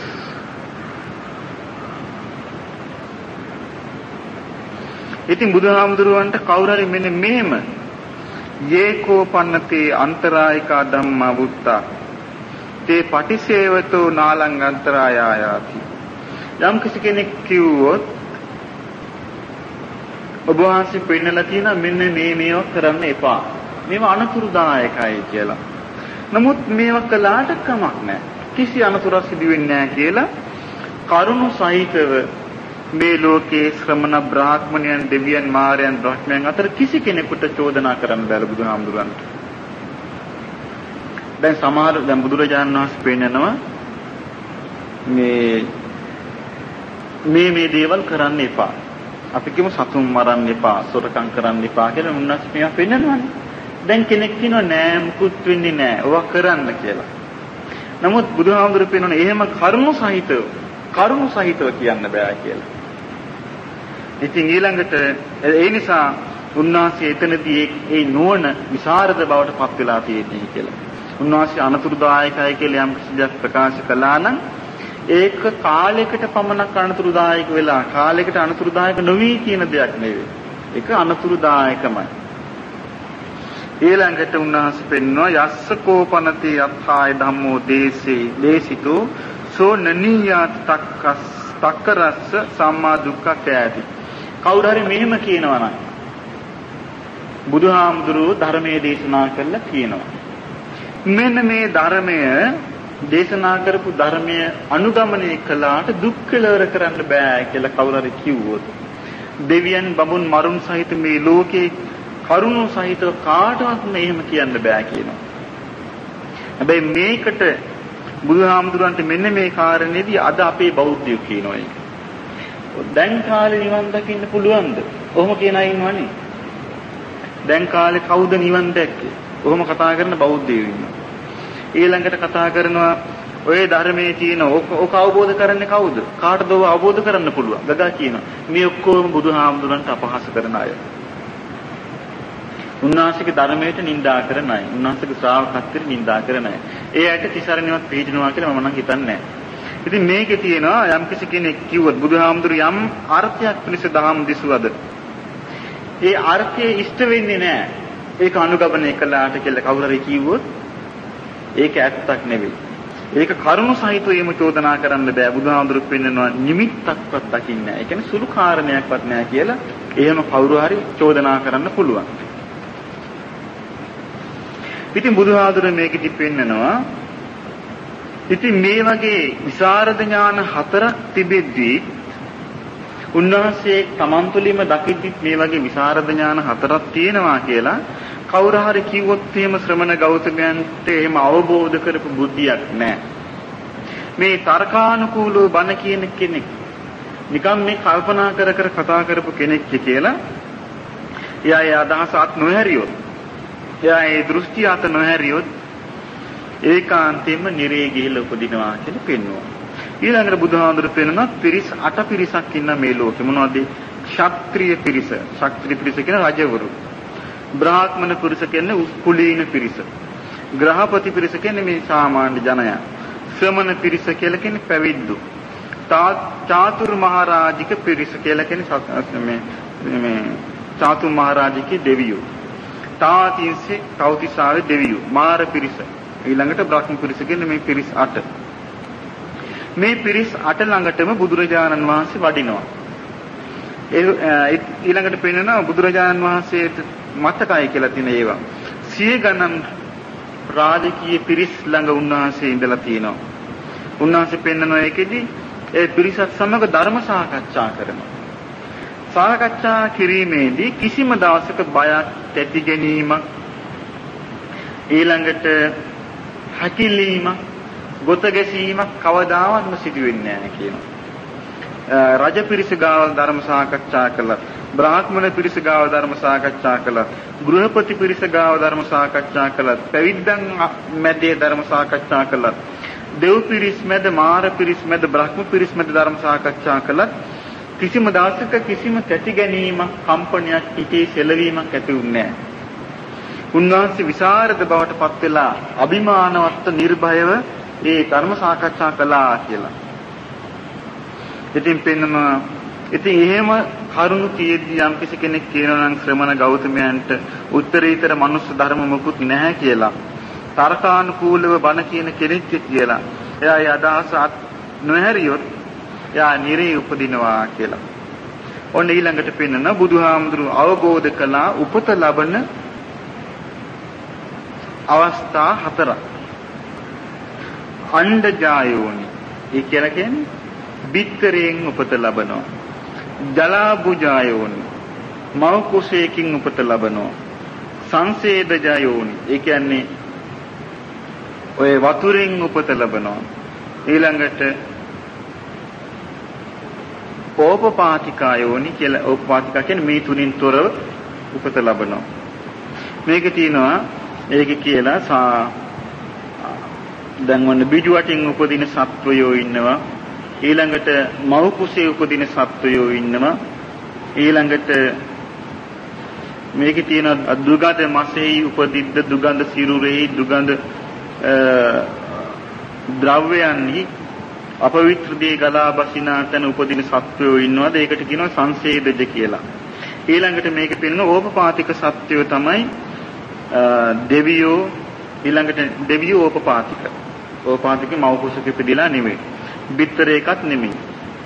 ඉතින් බුදුහාමුදුරුවන්ට කවුරු හරි මෙන්න මෙහෙම යේකෝපන්නතේ අන්තරායිකා ධම්මා වුත්තා තේ පටිසේවතෝ නාලං අන්තරායාති යම් කිසි කෙනෙක් කිව්වොත් ඔබ වහන්සේ පෙන්නලා තියෙන මෙන්න මේ මේවා කරන්න එපා. මේවා අනතුරුදායකයි කියලා. නමුත් මේවා කළාට කමක් නැහැ. කිසි අනතුරක් සිදු වෙන්නේ නැහැ කියලා කරුණු සහිතව මේ ලෝකයේ ශ්‍රමණ බ්‍රාහ්මණයන් දෙවියන් මාරයන් බ්‍රහ්මයන් අතර කිසි කෙනෙකුට චෝදනා කරන්න බැල බුදුහාමුදුරන්ට. දැන් සමහර දැන් බුදුරජාණන් වහන්සේ පෙන්නනවා මේ මේ මේ දේවල් කරන්න එපා. අපි කියමු සතුන් මරන්න එපා, සොරකම් කරන්න එපා කියලා උන්වහන්සේ මේවා පෙන්නනවානේ. දැන් කෙනෙක් කියනවා නෑ මුකුත් වෙන්නේ නෑ. ඕවා කරන්න කියලා. නමුත් බුදුහාමුදුරු පෙන්නන එහෙම කරුණු සහිතව කරුණු සහිතව කියන්න බෑ කියලා. ඉතින් ඊළඟට ඒ නිසා උන්වහන්සේ එතනදී ඒ නුවණ විසරද බවට පත් වෙලා තියෙන්නේ කියලා. උන්වහන්සේ අනතුරුදායකයි කියලා යම් කිසි දෙයක් ප්‍රකාශ කළා නම් ඒක කාලයකට පමණක් අනතුරුදායක වෙලා කාලයකට අනතුරුදායක නොවි කියන දෙයක් නෙවෙයි. ඒක අනතුරුදායකමයි. ඊළඟට උන්වහන්සේ පෙන්වනවා යස්ස කෝපනති අත්ථාය ධම්මෝ දේසේ දේසිතෝ සෝ නනියාත් තක්කස් තක්කරස්ස සම්මා දුක්ඛ කෑති. කවුරු හරි මෙහෙම කියනවා නම් බුදුහාමුදුරුවෝ ධර්මයේ දේශනා කළා කියනවා. මෙන්න මේ ධර්මය දේශනා කරපු ධර්මය අනුගමනය කළාට දුක් කෙලවර කරන්න බෑ කියලා කවුරු හරි කිව්වොත් දෙවියන් බඹුන් මරුන් සහිත මේ ලෝකේ කරුණු සහිතව කාටවත් මෙහෙම කියන්න බෑ කියනවා. හැබැයි මේකට බුදුහාමුදුරන්ට මෙන්න මේ කාරණේදී අද අපේ බෞද්ධයෝ කියනවා ඒක. දැන් කාලේ නිවන් දකින්න පුළුවන්ද? ඔහොම කියන අය ඉන්නවනේ. දැන් කාලේ කවුද නිවන් දැක්කේ? කොහොම කතා කරන බෞද්ධයෝ ඉන්නවා. ඊළඟට කතා කරනවා ඔය ධර්මයේ තියෙන ඕක අවබෝධ කරන්නේ කවුද? කාටද ඕක අවබෝධ කරන්න පුළුවන්? ගගා කියනවා. මේ ඔක්කොම බුදුහාමුදුරන්ට අපහාස කරන අය. උන්වහන්සේගේ ධර්මයට නිඳා කරන අය. උන්වහන්සේගේ ශ්‍රාවකත්වයට නිඳා කරන අය. ඒ ඇයට තිසරණවත් පිළිදිනවා කියලා මම නම් හිතන්නේ නැහැ. ඉතින් මේකේ තියෙනවා යම් කිසි කෙනෙක් කිව්වොත් බුදුහාමුදුරු යම් අර්ථයක් පිණිස දහම් දිසුවද ඒ අර්ථය ඉෂ්ට වෙන්නේ නැහැ. ඒක අනුගමනය කළාට කියලා කවුරු හරි කිව්වොත් ඒක ඇත්තක් නෙවෙයි. ඒක කරුණු සහිතව එම චෝදනා කරන්න බෑ. බුදුහාමුදුරුවෝ පෙන්නනවා නිමිත්තක්වත් දකින්නේ නැහැ. ඒ කියන්නේ සුළු කාරණයක්වත් නැහැ කියලා එහෙම කවුරු හරි චෝදනා කරන්න පුළුවන්. ඉතින් බුදුහාමුදුරුවෝ මේකෙදි පෙන්නනවා ඉතින් මේ වගේ විසරද ඥාන හතරක් තිබෙද්දී උන්වහන්සේ තමන් තුළින්ම දකිද්දිත් මේ වගේ විසරද ඥාන හතරක් තියෙනවා කියලා කවුරු හරි කිව්වොත් එහෙම ශ්‍රමණ ගෞතමයන්ට එහෙම අවබෝධ කරපු බුද්ධියක් නැහැ. මේ තර්කානුකූලව බණ කියන කෙනෙක් නිකම් මේ කල්පනා කර කර කතා කරපු කෙනෙක් කියලා එයා ඒ අදහස අත් නොහැරියොත් එයා ඒ දෘෂ්ටි අත නොහැරියොත් ඒකාන්තයෙන්ම නිරේ ගිහිල්ලා උපදිනවා කියලා පෙන්වනවා. ඊළඟට බුදුහාඳුර පෙන්වනවා පිරිස් අට පිරිසක් ඉන්න මේ ලෝකෙ මොනවද? ක්ෂත්‍රීය පිරිස. ක්ෂත්‍රීය පිරිස කියන රජවරු. බ්‍රාහ්මණ පිරිස කියන්නේ කුලීන පිරිස. ග්‍රහපති පිරිස කියන්නේ මේ සාමාන්‍ය ජනයා. ශ්‍රමණ පිරිස කියලා කියන්නේ පැවිද්දු. චාතුර් මහරජික පිරිස කියලා කියන්නේ මේ මේ චාතුර් මහරජිකේ දෙවියෝ. තාතින්සේ තවතිසාවේ දෙවියෝ. මාර පිරිස. ඊළඟට බ්‍රහ්ම පිරිස කියන්නේ මේ පිරිස් 8. මේ පිරිස් 8 ළඟටම බුදුරජාණන් වහන්සේ වඩිනවා. ඒ ඊළඟට පෙන්නනවා බුදුරජාණන් වහන්සේට මතකයි කියලා තියෙන ඒවා. සිය ගණන් රාජකීය පිරිස් ළඟ උන්වහන්සේ ඉඳලා තියෙනවා. උන්වහන්සේ පෙන්නනවා ඒකෙදි ඒ පිරිසත් සමග ධර්ම සාකච්ඡා කරනවා. සාකච්ඡා කිරීමේදී කිසිම දවසක බයක්, තැති ගැනීමක් ඊළඟට හැකිලීමක්, ගොත ගැසීමක් කවදාවත්ම සිදු වෙන්නේ නැහැ කියනවා. රජ පිරිස ගාව ධර්ම සාකච්ඡා කළා. බ්‍රාහ්මණ පිරිස ගාව ධර්ම සාකච්ඡා කළා. ගෘහපති පිරිස ගාව ධර්ම සාකච්ඡා කළා. පැවිද්දන් මැදේ ධර්ම සාකච්ඡා කළා. දෙව් පිරිස් මැද මාර පිරිස් මැද බ්‍රහ්ම පිරිස් මැද ධර්ම සාකච්ඡා කළා. කිසිම දවසක කිසිම තැති ගැනීමක් කම්පනයක් හිතේ සෙලවීමක් ඇති වුණේ නැහැ. උන්වහන්සේ විසරද බවට පත් වෙලා අභිමානවත් නිර්භයව ඒ ධර්ම සාකච්ඡා කළා කියලා. ඉතින් පෙන්නම ඉතින් එහෙම කරුණු තියෙද්දි යම් කිසි කෙනෙක් කියනවා නම් ශ්‍රමණ ගෞතමයන්ට උත්තරීතර මනුස්ස ධර්ම මොකුත් නැහැ කියලා. තර්කානුකූලව බණ කියන කෙනෙක් කියලා. එයා ඒ අදහස නොහැරියොත් එයා නිරේ උපදිනවා කියලා. ඔන්න ඊළඟට පෙන්නන බුදුහාමුදුරු අවබෝධ කළා උපත ලබන අවස්ථා හතරක්. අණ්ඩජායෝනි. ඒ කියලා කියන්නේ බිත්තරයෙන් උපත ලබනවා. ජලාබුජායෝනි මව කුසයකින් උපත ලබනවා සංසේදජායෝනි ඒ කියන්නේ ඔය වතුරෙන් උපත ලබනවා ඊළඟට ඕපපාතිකායෝනි කියලා ඕපපාතිකා කියන්නේ මේ තුنين තොරව උපත ලබනවා මේක තියෙනවා ඒක කියලා දැන් වන්න බිජු වටින් උපදින සත්වයෝ ඉන්නවා. ඊළඟට මව් කුසේ උපදින සත්වයෝ ඉන්නවා ඊළඟට මේකේ තියෙන දුගඳ මසෙහි උපදිද්ද දුගඳ සිරුරෙහි දුගඳ ද්‍රව්‍යයන්හි අපවිත්‍ර දේ ගලා බසිනා තැන උපදින සත්වයෝ ඉන්නවාද ඒකට කියනවා සංසේදජ කියලා ඊළඟට මේකේ පෙනෙන ඕපපාතික සත්වයෝ තමයි දෙවියෝ ඊළඟට දෙවියෝ ඕපපාතික. ඕපපාතික මව කුසක ඉපදිලා නෙමෙයි. බිත්තර එකක් නෙමෙයි.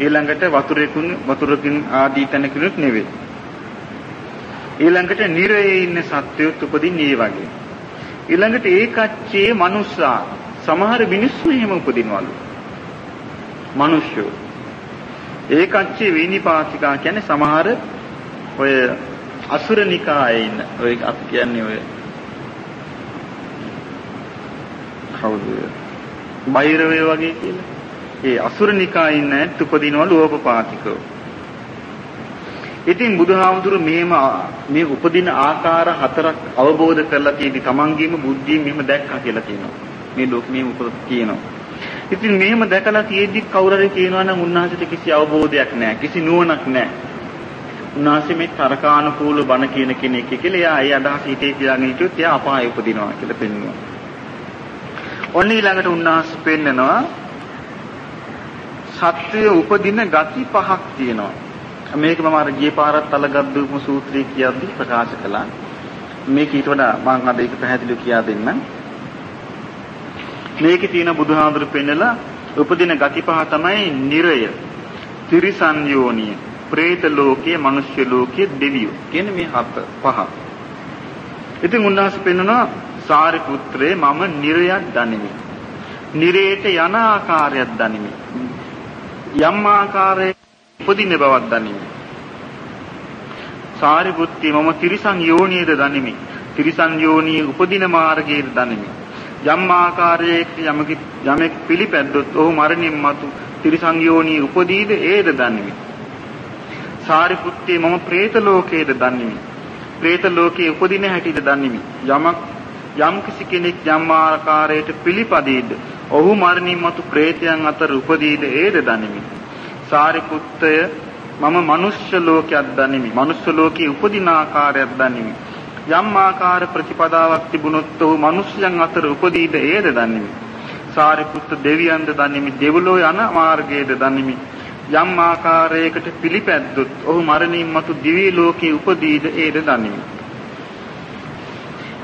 ඊළඟට වතුරකින් වතුරකින් ආදී තැනකිනුත් නෙවෙයි. ඊළඟට නිරයේ ඉන්න සත්වයොත් උපදින්නේ ඒ වගේ. ඊළඟට ඒ කච්චේ මනුස්සා සමහර මිනිස්සු එහෙම උපදිනවලු. මිනිස්සු. ඒ කච්චේ විනිපාතිකා කියන්නේ සමහර ඔය අසුරනිකායේ ඉන්න ඔය අපි කියන්නේ ඔය කවුද? බෛරවය වගේ කියලා. ඒ අසුරනිකායින් නැත් උපදිනවලු ඕපපාතිකව. ඉතින් බුදුහාමුදුරු මෙහෙම මේ උපදින ආකාර හතරක් අවබෝධ කරලා තියෙදි තමන්ගේම බුද්ධියෙන් මෙහෙම දැක්කා කියලා කියනවා. මේ ලෝක මේ උපත කියනවා. ඉතින් මෙහෙම දැකලා තියෙද්දි කවුරු හරි කියනවා නම් උන්වහන්සේට කිසි අවබෝධයක් නැහැ, කිසි නුවණක් නැහැ. උන්වහන්සේ මේ තරකානුකූල බණ කියන කෙනෙක් කියලා එයා ඒ අදහස හිතේ තියාගෙන හිටියොත් එයා අපායේ උපදිනවා කියලා පෙන්වනවා. ඔන්න ඊළඟට උන්වහන්සේ පෙන්නනවා සත්‍යය උපදින ගති පහක් තියෙනවා. මේක මම අර ගිය පාරත් අලගද්දුම සූත්‍රය කියද්දි ප්‍රකාශ කළා. මේක ඊට වඩා මම අද ඒක පැහැදිලිව කියා දෙන්නම්. මේකේ තියෙන බුදුහාඳුරු පෙන්නලා උපදින ගති පහ තමයි නිරය, තිරිසන් යෝනිය, പ്രേත ලෝකයේ, මනුෂ්‍ය ලෝකයේ, දෙවියෝ කියන මේ හත පහ. ඉතින් උන්වහන්සේ පෙන්නනවා සාරිපුත්‍රේ මම නිරයක් දනිමි. නිරේට යන ආකාරයක් දනිමි. යම් ආකාරයක උපදින බවක් දනිමි. සාරිපුත්ති මම තිරිසන් යෝනියද දනිමි. තිරිසන් යෝනිය උපදින මාර්ගයේද දනිමි. යම් ආකාරයක යමෙක් යමෙක් පිළිපැද්දොත් ඔහු මරණින් මතු තිරිසන් යෝනිය උපදීද ඒද දනිමි. සාරිපුත්ති මම പ്രേත ලෝකයේද දනිමි. പ്രേත ලෝකයේ උපදින හැටිද දනිමි. යමක් යම් කිසි කෙනෙක් යම් ආකාරයට පිළිපදීද ඔහු මරණින් මතු പ്രേතයන් අතර උපදීද ඒද දනිමි. සාරිපුත්තය මම මනුෂ්‍ය ලෝකයක් දනිමි. මනුෂ්‍ය ලෝකයේ උපදින ආකාරයක් දනිමි. යම් ආකාර ප්‍රතිපදාවක් තිබුණොත් ඔහු මනුෂ්‍යයන් අතර උපදීද ඒද දනිමි. සාරිපුත්ත දෙවියන්ද දනිමි. දෙව්ලෝ යන මාර්ගයේද දනිමි. යම් ආකාරයකට පිළිපැද්දොත් ඔහු මරණින් මතු දිවි ලෝකයේ උපදීද ඒද දනිමි.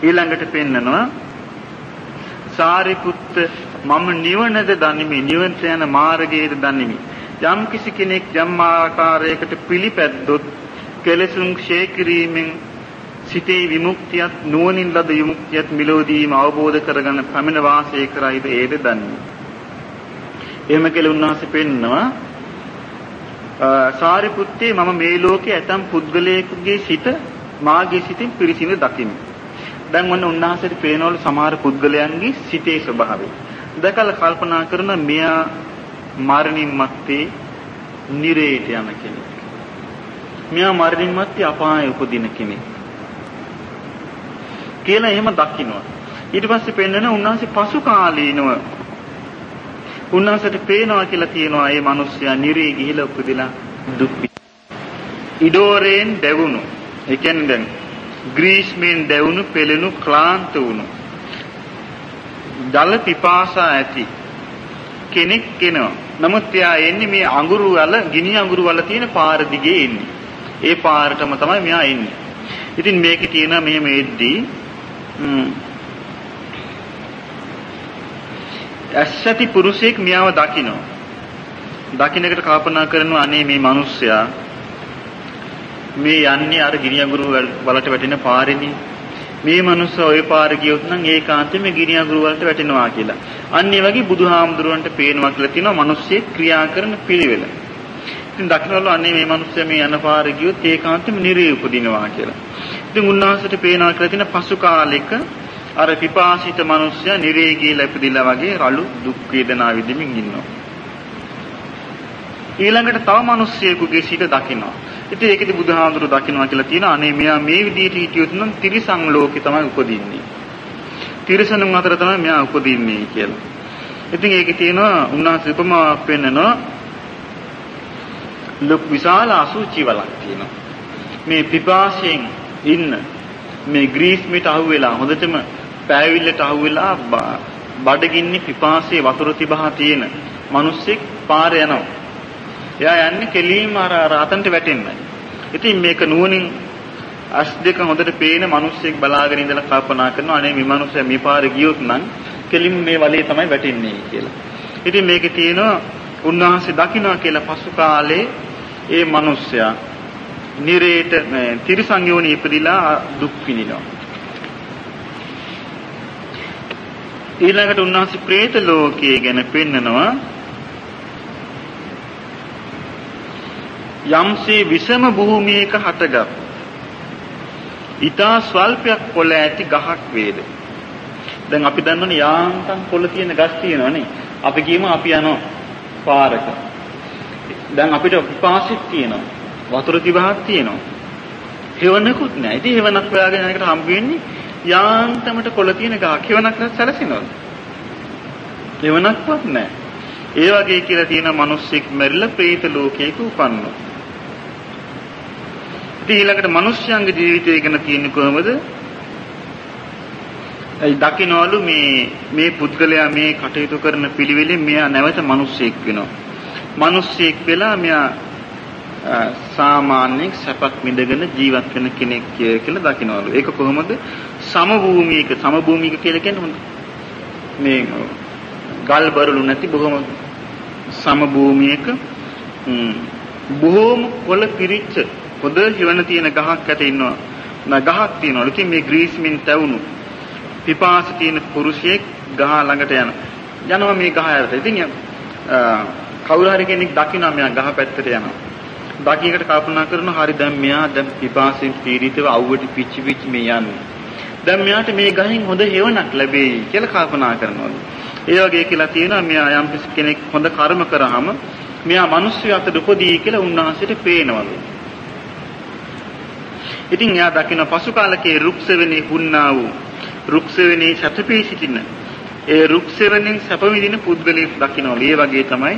ඊළඟට පෙන්නනවා සාරිපුත්ත මම නිවනද දනිමි නිවනට යන මාර්ගයේද දනිමි යම් කිසි කෙනෙක් යම් ආකාරයකට පිළිපැද්දොත් කෙලසුන් ක්ෂය කිරීමෙන් සිතේ විමුක්තියත් නුවණින් ලද විමුක්තියත් මිලෝදීම අවබෝධ කරගන්න පැමිණ වාසය කරයිද ඒද දන්නේ. එහෙම කියලා උන්වහන්සේ පෙන්නවා සාරිපුත්තේ මම මේ ලෝකයේ ඇතම් පුද්ගලයෙකුගේ සිත මාගේ සිතින් පිරිසිදු දකිමි. දැන් ඔන්න උන්වහන්සේට පේනවලු සමහර පුද්ගලයන්ගේ සිතේ ස්වභාවය. දැකලා කල්පනා කරන මෙයා මරණින් මත්තේ නිරේට යන කෙනෙක්. මෙයා මරණින් මත්තේ අපායේ උපදින කෙනෙක්. කියලා එහෙම දකින්නවා. ඊට පස්සේ පෙන්වන උන්වහන්සේ පසු කාලීනව උන්වහන්සේට පේනවා කියලා කියනවා මේ මිනිස්සයා නිරේ ගිහිලා උපදිලා දුක් ඉඩෝරෙන් දැවුණු. ඒ කියන්නේ දැන් ග්‍රීස්මෙන් දැවුණු පෙළෙනු ක්ලාන්ත වුණු. ජල පිපාසා ඇති කෙනෙක් කෙනවා. නමුත් එයා එන්නේ මේ අඟුරු වල ගිනි අඟුරු වල තියෙන පාර දිගේ එන්නේ. ඒ පාරටම තමයි මෙයා එන්නේ. ඉතින් මේකේ තියෙන මෙහෙම එද්දී ඇස්සති පුරුෂයෙක් මියාව දකිනවා. දකින්නකට කල්පනා කරනවා අනේ මේ මිනිස්සයා මේ යන්නේ අර ගිනි අඟුරු වලට වැටෙන පාරේනේ. මේ මනුස්ස ওই පාර ගියොත් නම් ඒකාන්තයෙන්ම ගිනි අඟුරු වලට වැටෙනවා කියලා. අන්න ඒ වගේ බුදුහාමුදුරුවන්ට පේනවා කියලා තියෙනවා මිනිස්සෙක් ක්‍රියා කරන පිළිවෙල. ඉතින් දකින්නවලු අනේ මේ මිනිස්සයා මේ යන පාර ගියොත් ඒකාන්තයෙන්ම නිරේ උපදිනවා කියලා. ඉතින් උන්වහන්සේට පේනවා කියලා තියෙන පසු කාලෙක අර පිපාසිත මිනිස්සයා නිරේ ගිහිලා ඉපදිලා වගේ රළු දුක් වේදනා විඳින්මින් ඉන්නවා. ඊළඟට තව මිනිස්සෙකුගේ සිට දකිනවා. ඉතින් ඒකෙදි බුදුහාඳුරු දකින්නවා කියලා තියෙනවා. අනේ මෙයා මේ විදිහට හිටියොත් නම් තිරිසන් ලෝකේ තමයි උපදින්නේ. තිරිසනුන් අතර තමයි මෙයා උපදින්නේ කියලා. ඉතින් ඒකේ තියෙනවා උන්වහන්සේ උපමාවක් පෙන්නනවා. ලොකු විශාල අසුචි වලක් තියෙනවා. මේ පිපාසයෙන් ඉන්න මේ ග්‍රීස්මිට අහුවෙලා හොඳටම පෑවිල්ලට අහුවෙලා බඩගින්නේ පිපාසයේ වතුර තිබහා තියෙන මිනිස්සෙක් පාර යනවා. එයා යන්නේ කෙලින්ම අර අර අතන්ට වැටෙන්නයි. ඉතින් මේක නුවණින් අස් දෙක හොඳට පේන මිනිස්සෙක් බලාගෙන ඉඳලා කල්පනා කරනවා අනේ මේ මිනිස්සයා මේ පාරේ ගියොත් නම් කෙලින් මේ වලේ තමයි වැටෙන්නේ කියලා. ඉතින් මේකේ තියෙනවා උන්වහන්සේ දකින්නවා කියලා පසු කාලේ ඒ මිනිස්සයා නිරේට තිරිසන් යෝනි ඉපදිලා දුක් විඳිනවා. ඊළඟට උන්වහන්සේ പ്രേත ලෝකයේ ගැන පෙන්නනවා යම්සේ විසම භූමියක හටගත් ඊතා ස්වල්පයක් පොළ ඇති ගහක් වේද දැන් අපි දන්නවනේ යාන්තම් පොළ තියෙන ගස් තියෙනවනේ අපි කියමු අපි යනවා පාරක දැන් අපිට පිපාසෙක් තියෙනවා වතුර තිබහක් තියෙනවා. හේවණකුත් නැහැ. ඉතින් හේවණක් හොයාගෙන යනකට හම්බ වෙන්නේ යාන්තමට කොළ තියෙන ගහක්. හේවණක් සැලසෙනවද? හේවණක්වත් නැහැ. ඒ වගේ කියලා තියෙන මිනිස්සෙක් මැරිලා പ്രേත ලෝකයක උපන්නා. ඉතින් ඊළඟට මිනිස්යාගේ ජීවිතය ගැන තියෙන්නේ කොහොමද? ඒ දකින්නවලු මේ මේ පුද්ගලයා මේ කටයුතු කරන පිළිවෙලෙන් මෙයා නැවත මිනිස්සෙක් වෙනවා. මිනිස්සෙක් වෙලා මෙයා සාමාන්‍ය සැපක් මිදගෙන ජීවත් වෙන කෙනෙක් කියලා දකින්නවලු. ඒක කොහොමද? සමභූමියක සමභූමික කියලා කියන්නේ මේ ගල් බරළු නැති බොහොම සමභූමියක බොහොම කොළ පිරිච්ච පොද හිවන තියෙන ගහක් යට ඉන්නවා. නා ගහක් තියෙනවා. ඉතින් මේ ග්‍රීස්මින් තැවුණු පිපාස තියෙන පුරුෂයෙක් ගහ ළඟට යන. යනවා මේ ගහ යට. ඉතින් කවුරු හරි කෙනෙක් දකිනවා මෙයා ගහ පැත්තට යනවා. දකින්නකට කල්පනා කරනවා හරි දැන් මෙයා දැන් පිපාසයෙන් පීඩිතව අවුවට පිච්චි පිච්චි මේ යන්නේ. දැන් මෙයාට මේ ගහෙන් හොඳ හේවණක් ලැබෙයි කියලා කල්පනා කරනවා. ඒ වගේ කියලා තියෙනවා මෙයා යම් කෙනෙක් හොඳ කර්ම කරාම මෙයා මිනිස්සු අතර උපදී කියලා උන්වහන්සේට පේනවලු. ඉතින් එයා දකින පසු කාලකේ රුක්සෙවෙනි හුන්නා වූ රුක්සෙවෙනි සතපී සිටින ඒ රුක්සෙවෙනින් සැප විඳින පුද්ගලයෙක් දකිනවා. ඒ වගේ තමයි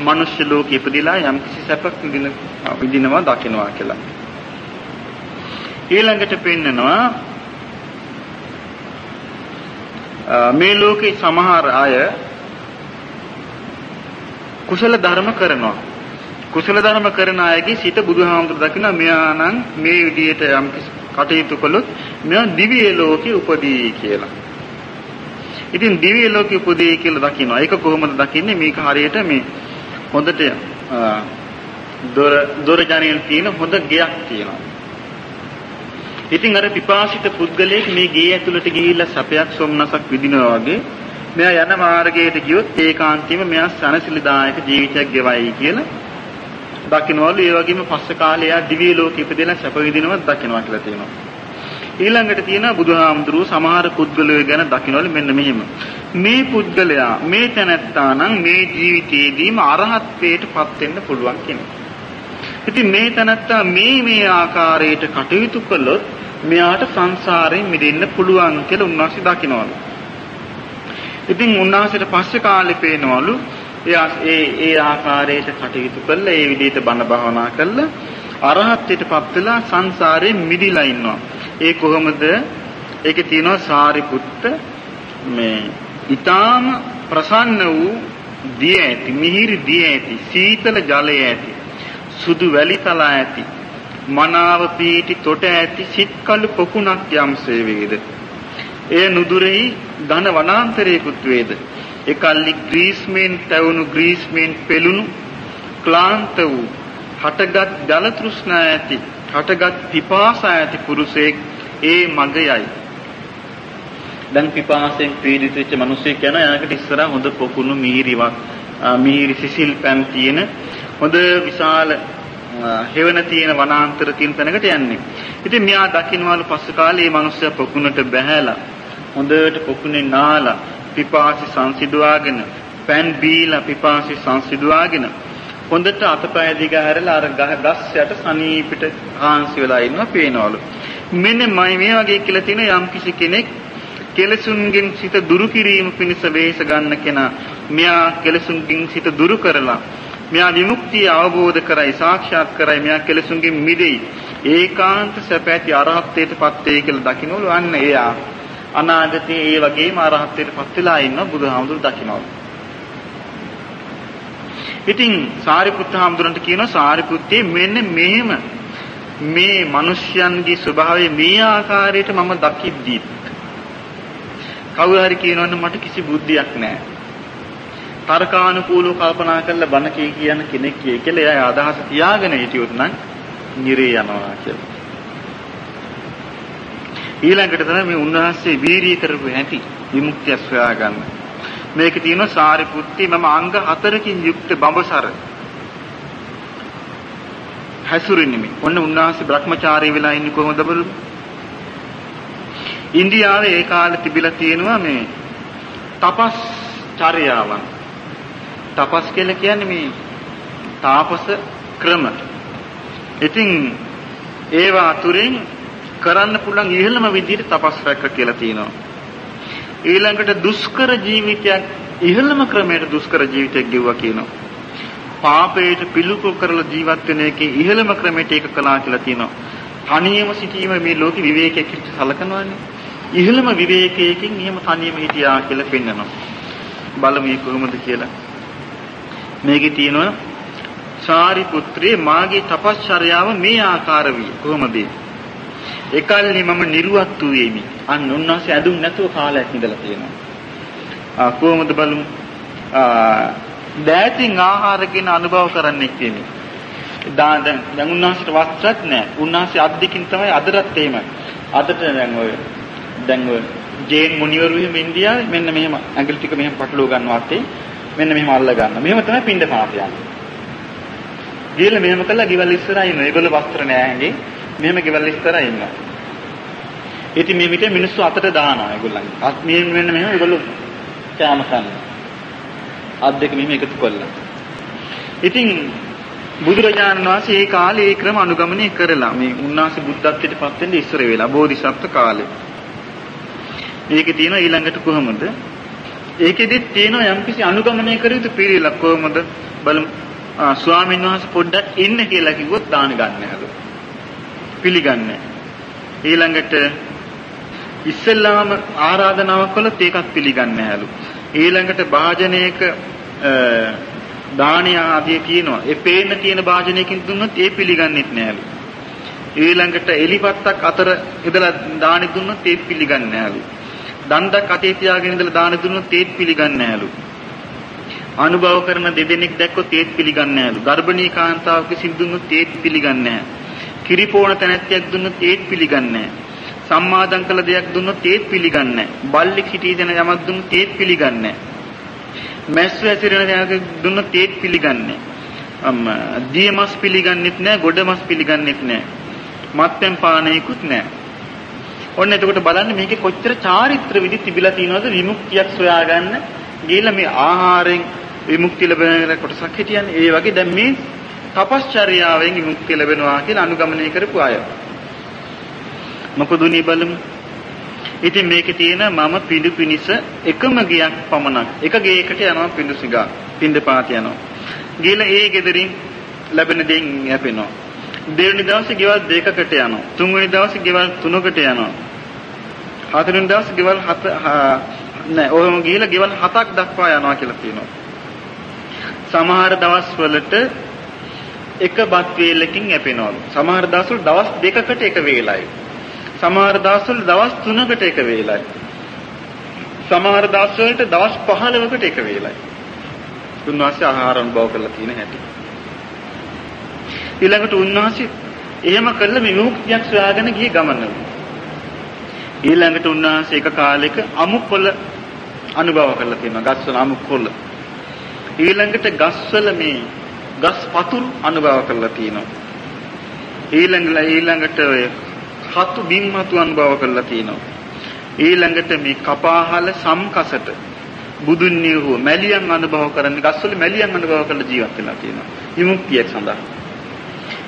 මනුෂ්‍ය ලෝකෙ ඉපදිලා යම් කිසි සැපක් විඳින විඳිනවා දකිනවා කියලා. ඊළඟට පෙන්නනවා මේ ලෝකේ සමහර අය කුසල ධර්ම කරනවා. කුසල ධර්ම කරන අයගේ සිත බුදුහාමුදුර දකින්න මෙයා නම් මේ විදිහට යම් කටයුතු කළොත් මෙයා දිව්‍ය ලෝකේ උපදී කියලා. ඉතින් දිව්‍ය ලෝකේ උපදී කියලා දකින්නවා. ඒක කොහොමද දකින්නේ? මේක හරියට මේ හොඳට දොර දොර ජනෙල් තියෙන හොඳ ගෙයක් තියෙනවා. ඉතින් අර පිපාසිත පුද්ගලයෙක් මේ ගේ ඇතුළට ගිහිල්ලා සැපයක් සොම්නසක් විඳිනවා වගේ මෙයා යන මාර්ගයට ගියොත් ඒකාන්තයෙන්ම මෙයා සනසිලිදායක ජීවිතයක් ගෙවයි කියලා දකින්නවලු ඒ වගේම පස්ස කාලේ යා දිව්‍ය ලෝකෙ ඉපදෙලා සැප විඳිනවත් දකින්නවා කියලා තියෙනවා. ඊළඟට තියෙනවා බුදුහාමුදුරුව සමහර පුද්ගලයෝ ගැන දකින්නවලු මෙන්න මෙහෙම. මේ පුද්ගලයා මේ තැනැත්තා නම් මේ ජීවිතයේදීම අරහත්ත්වයට පත් වෙන්න පුළුවන් කෙනෙක්. ඉතින් මේ තැනැත්තා මේ මේ ආකාරයට කටයුතු කළොත් මෙයාට සංසාරයෙන් මිදෙන්න පුළුවන් කියලා උන්වහන්සේ දකින්නවලු. ඉතින් උන්වහන්සේට පස්සේ කාලේ පේනවලු එයා ඒ ඒ ආකාරයට කටයුතු කළා ඒ විදිහට බණ භාවනා කළා අරහත්ත්වයටපත් වෙලා සංසාරයෙන් මිදිලා ඉන්නවා. ඒ කොහොමද? ඒකේ තියෙනවා සාරිපුත්ත මේ ඊටාම ප්‍රසන්න වූ දිය ඇති මිහිරි දිය ඇති සීතල ජලය ඇති සුදු වැලි තලා ඇති මනාව පීටි තොට ඇති සිත්කලු පොකුණක් යම්සේ වේද එය නුදුරෙහි ධන වනාන්තරයකුත් වේද එකල්ලි ග්‍රීස්මෙන් තැවුණු ග්‍රීස්මෙන් පෙළුණු ක්ලාන්ත වූ හටගත් ජල තෘෂ්ණා ඇති හටගත් පිපාසා ඇති පුරුෂයෙක් ඒ මගයයි දැන් පිපාසයෙන් පීඩිත වෙච්ච මිනිස්සෙක් යන යනකට ඉස්සරහා හොඳ පොකුණු මිහිරිවක් මිහිරි සිසිල් පැන් තියෙන හොඳ විශාල හේවන තියෙන වනාන්තර තියෙන තැනකට යන්නේ. ඉතින් මෙයා දකින්නවලු පස්ස කාලේ මේ මිනිස්සයා පොකුණට බැහැලා හොඳට පොකුණේ නාලා පිපාසි සංසිඳුවාගෙන පෑන් බීලා පිපාසි සංසිඳුවාගෙන හොඳට අතපය දිග හැරලා අර ගස් යට සනීපිට හාන්සි වෙලා ඉන්නවා පේනවලු. මෙන්න මම මේ වගේ කියලා තියෙන යම් කිසි කෙනෙක් කෙලසුන්ගෙන් සිත දුරු කිරීම පිණිස වෙහෙස ගන්න කෙනා මෙයා කෙලසුන්ගෙන් සිත දුරු කරලා මෙයා විමුක්තිය අවබෝධ කරයි සාක්ෂාත් කරයි මෙයා කෙලසුන්ගෙන් මිදෙයි ඒකාන්ත සැපැති අරහත්ත්වයටපත් වේ කියලා දකින්නවලු අන්න එයා අනාගතයේ ඒ වගේම අරහත්ත්වයටපත් වෙලා ඉන්න බුදුහාමුදුරු දකින්නවලු ඉතින් සාරිපුත්ත හාමුදුරන්ට කියනවා සාරිපුත්තේ මෙන්න මෙහෙම මේ මිනිස්යන්ගේ ස්වභාවය මේ ආකාරයට මම දකිද්දී කවුරු හරි කියනවනම් මට කිසි බුද්ධියක් නැහැ. තර්කානුකූලව කල්පනා කරලා බණ කී කියන කෙනෙක් කිය කියලා එයා අදහස තියාගෙන හිටියොත් නම් නිරේ යනවා කියලා. ඊළඟට තමයි මේ උන්වහන්සේ වීරිය කරපු හැටි විමුක්තිය සොයා ගන්න. මේකේ තියෙන සාරිපුත්ති මම අංග හතරකින් යුක්ත බඹසර හැසුරින්නේ. ඔන්න උන්වහන්සේ Brahmachari වෙලා ඉන්නේ කොහොමද බලමු. ඉන්දියාවේ ඒ කාලේ තිබිලා තියෙනවා මේ තපස් චර්යාවන්. තපස් කියලා කියන්නේ මේ තාපස ක්‍රම. ඉතින් ඒවා අතුරෙන් කරන්න පුළුවන් ඉහළම විදිහට තපස් රැක කියලා තියෙනවා. ඊළඟට දුෂ්කර ජීවිතයක් ඉහළම ක්‍රමයට දුෂ්කර ජීවිතයක් ගෙවුවා කියනවා. පාපයට පිළිකුල් කරලා ජීවත් වෙන එකේ ඉහළම ක්‍රමයට ඒක කළා කියලා තියෙනවා. තනියම සිටීම මේ ලෝකේ විවේකයක් කියලා සලකනවානේ. ඉහළම විවේකයකින් එහෙම තනියම හිටියා කියලා පෙන්වනවා. බලමු කොහොමද කියලා. මේකේ තියෙනවා සාරිපුත්‍රේ මාගේ තපස්චර්යාව මේ ආකාර විය. කොහොමද? එකල්හි මම නිර්වත් වූෙමි. අන්න උන්වහන්සේ ඇදුම් නැතුව කාලයක් ඉඳලා තියෙනවා. ආ කොහොමද බලමු? ආ දෑතින් ආහාරගෙන අනුභව කරන්නේ කියන්නේ. දැන් දැන් උන්වහන්සේට වස්ත්‍රත් නැහැ. උන්වහන්සේ අද්දිකින් තමයි අදටත් එහෙමයි. අදට දැන් ඔය දැන් ඔය ජේන් මුනිවරු එහෙම ඉන්දියාවේ මෙන්න මෙහෙම ඇඟිලි ටික මෙහෙම පටලව ගන්නවත් මෙන්න මෙහෙම අල්ල ගන්න. මෙහෙම තමයි පින්ඩ පාත යන්නේ. ගිහලා මෙහෙම කළා ගෙවල් ඉස්සරහා ඉන්න. ඒගොල්ලෝ වස්ත්‍ර නැහැ ඇඟේ. මෙහෙම ගෙවල් ඉස්සරහා ඉන්නවා. ඉතින් මේ විට මිනිස්සු අතට දානවා ඒගොල්ලන්ගේ. අත් මෙහෙම මෙන්න මෙහෙම ඒගොල්ලෝ කෑම කනවා. අත් දෙක මෙහෙම එකතු කළා. ඉතින් බුදුරජාණන් වහන්සේ ඒ කාලේ ඒ ක්‍රම අනුගමනය කරලා මේ උන්වහන්සේ බුද්ධත්වයට පත් වෙන්න ඉස්සර වෙලා බෝධිසත්ව කාලේ. මේකේ තියෙනවා ඊළඟට කොහොමද? ඒකෙදිත් තියෙනවා යම්කිසි අනුගමනය කර යුතු පිළිලක් කොහොමද? බලමු. ආ ස්වාමීන් වහන්සේ පොඩ්ඩක් ඉන්න කියලා කිව්වොත් දාන ගන්න හැලු. පිළිගන්නේ. ඊළඟට ඉස්සෙල්ලාම ආරාධනාවක් කළොත් ඒකත් පිළිගන්නේ හැලු. ඊළඟට භාජනයක දානය ආදී කියනවා. ඒ පේන්න තියෙන භාජනයකින් දුන්නොත් ඒ පිළිගන්නෙත් නෑලු. ඊළඟට එලිපත්තක් අතර ඉදලා දානි දුන්නොත් ඒත් පිළිගන්නේ නෑලු. දණ්ඩක් අතේ තියාගෙන ඉඳලා දාන දුන්නොත් ඒත් පිළිගන්නේ නෑලු. අනුභව කරන දෙදෙනෙක් දැක්කොත් ඒත් පිළිගන්නේ නෑලු. ගර්භණී කාන්තාවක සින්දුන්නොත් ඒත් පිළිගන්නේ නෑ. කිරිපෝණ තැනැත්තියක් දුන්නොත් ඒත් පිළිගන්නේ නෑ. සම්මාදම් කළ දෙයක් දුන්නොත් ඒත් පිළිගන්නේ නෑ. බල්ලෙක් හිටී දෙන යමක් දුන්නොත් ඒත් පිළිගන්නේ නෑ. මැස්සු ඇතිරෙන දෙයක් දුන්නොත් ඒත් පිළිගන්නේ අම්ම දිය මස් පිළිගන්නෙත් නෑ ගොඩ මස් පිළිගන්නෙත් නෑ මත්පැන් පානයකුත් නෑ ඔන්න එතකොට බලන්න මේකේ කොච්චර චාරිත්‍ර විදි තිබිලා තියෙනවද විමුක්තියක් සොයාගන්න ගිහිල්ලා මේ ආහාරයෙන් විමුක්තිය ලැබෙන කොටසක් හිටියන්නේ ඒ වගේ දැන් මේ තපස්චර්යාවෙන් විමුක්තිය ලැබෙනවා කියලා අනුගමනය කරපු අය. මොකද උනේ බලමු. ඉතින් මේකේ තියෙන මම පිඬු පිනිස එකම ගියක් පමණක්. එක ගේයකට යනවා පිඬු සිගා. පිඬ පාත යනවා. ගිහලා ඒ ගෙදරින් ලැබෙන දෙයින් යැපෙනවා දෙවෙනි දවසේ ගෙවල් දෙකකට යනවා. තුන්වෙනි දවසේ ගෙවල් තුනකට යනවා. හතරවෙනි දවසේ ගෙවල් හත නෑ ඔහොම ගිහලා ගෙවල් හතක් දක්වා යනවා කියලා කියනවා. සමහර දවස් වලට එක බත් වේලකින් යැපෙනවලු සමහර දවස්වල දවස් දෙකකට එක වේලයි සමහර දවස්වල දවස් 3කට එක වේලයි. සමහර දවස්වලට දවස් 15කට එක වේලයි. උන්වහන්සේ ආහාර අනුභව කරලා තියෙන හැටි. ඊළඟට උන්වහන්සේ එහෙම කළ විමුක්තියක් සොයාගෙන ගියේ ගමන. ඊළඟට උන්වහන්සේ එක කාලෙක අමුකොළ අනුභව කරලා තියෙනවා. ගස්වල අමුකොළ. ඊළඟට ගස්වල මේ ගස් පතුරු අනුභව කරලා තියෙනවා. ඊළඟ ඊළඟට ඔය හතු බිම්මතු අනුභව කරලා තියෙනවා. ඊළඟට මේ කපාහල සම්කසට බුදුන් නියුව මැලියන් අනුභව කරන්නේ ගස්වල මැලියන් අනුභව කරලා ජීවත් වෙලා තියෙනවා. විමුක්තිය සඳහා.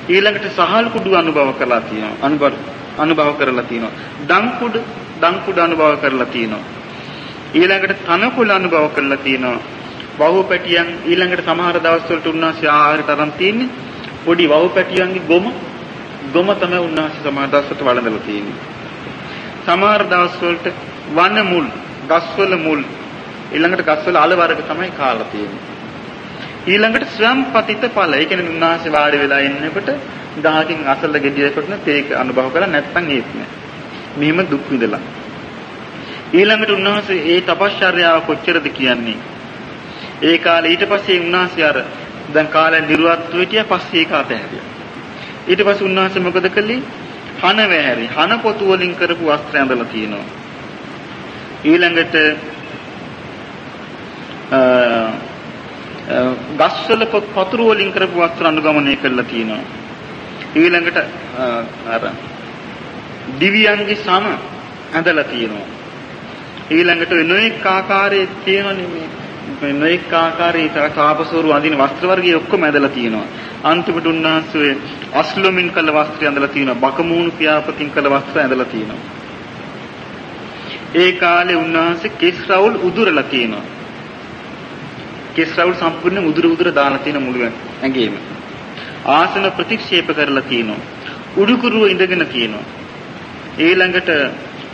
ඊළඟට සහල් කුඩු අනුභව කරලා තියෙනවා. අනුභව අනුභව කරලා තියෙනවා. දන් කුඩු දන් කුඩු අනුභව කරලා තියෙනවා. ඊළඟට තනකොළ අනුභව කරලා තියෙනවා. වහුව පැටියන් ඊළඟට සමහර දවස්වලට උන්වහන්සේ ආහාරයට අරන් තින්නේ පොඩි වහුව පැටියන්ගේ ගොම ගොම තමයි උන්වහන්සේ සමහර දවස්වලට වළඳලා තියෙන්නේ. සමහර දවස්වලට වන මුල්, ගස්වල මුල් ඊළඟට ගස්වල අල වර්ග තමයි කාලා තියෙන්නේ. ඊළඟට ස්වයම්පතිත ඵල. ඒ කියන්නේ උන්වහන්සේ වාඩි වෙලා ඉන්නකොට ගහකින් අසල ගෙඩියකට තේක අනුභව කරලා නැත්තම් ඒත් නෑ. මෙහෙම දුක් විඳලා. ඊළඟට උන්වහන්සේ ඒ තපස්චර්යාව කොච්චරද කියන්නේ? ඒ කාලේ ඊට පස්සේ උන්වහන්සේ අර දැන් කාලෙන් නිර්වත් වෙටිය පස්සේ ඒක අතහැරියා. ඊට පස්සේ උන්වහන්සේ මොකද කළේ? හන වැහැරි හන පොතු වලින් කරපු වස්ත්‍ර ඇඳලා තියෙනවා. ඊළඟට ගස්වල පතුරු වලින් කරපු වස්ත්‍ර අනුගමනය කරලා තියෙනවා. ඊළඟට අර දිව්‍යයන්ගේ සම ඇඳලා තියෙනවා. ඊළඟට නොඑක ආකාරයේ තියෙනනේ මේ මේ නොඑක ආකාරයේ තාපසවරු අඳින වස්ත්‍ර වර්ගයේ ඔක්කොම ඇදලා තියෙනවා. අන්තිමට උන්වහන්සේ අස්ලොමින් කළ වස්ත්‍රය ඇඳලා තියෙනවා. බකමූණු පියාපතින් කළ වස්ත්‍ර ඇඳලා තියෙනවා. ඒ කාලේ උන්වහන්සේ කෙස් රවුල් උදුරලා තියෙනවා. කෙස් රවුල් සම්පූර්ණ උදුර උදුර දාලා තියෙන මුළු ඇඟේම. ආසන ප්‍රතික්ෂේප කරලා තියෙනවා. උඩුකුරුව ඉඳගෙන තියෙනවා. ඊළඟට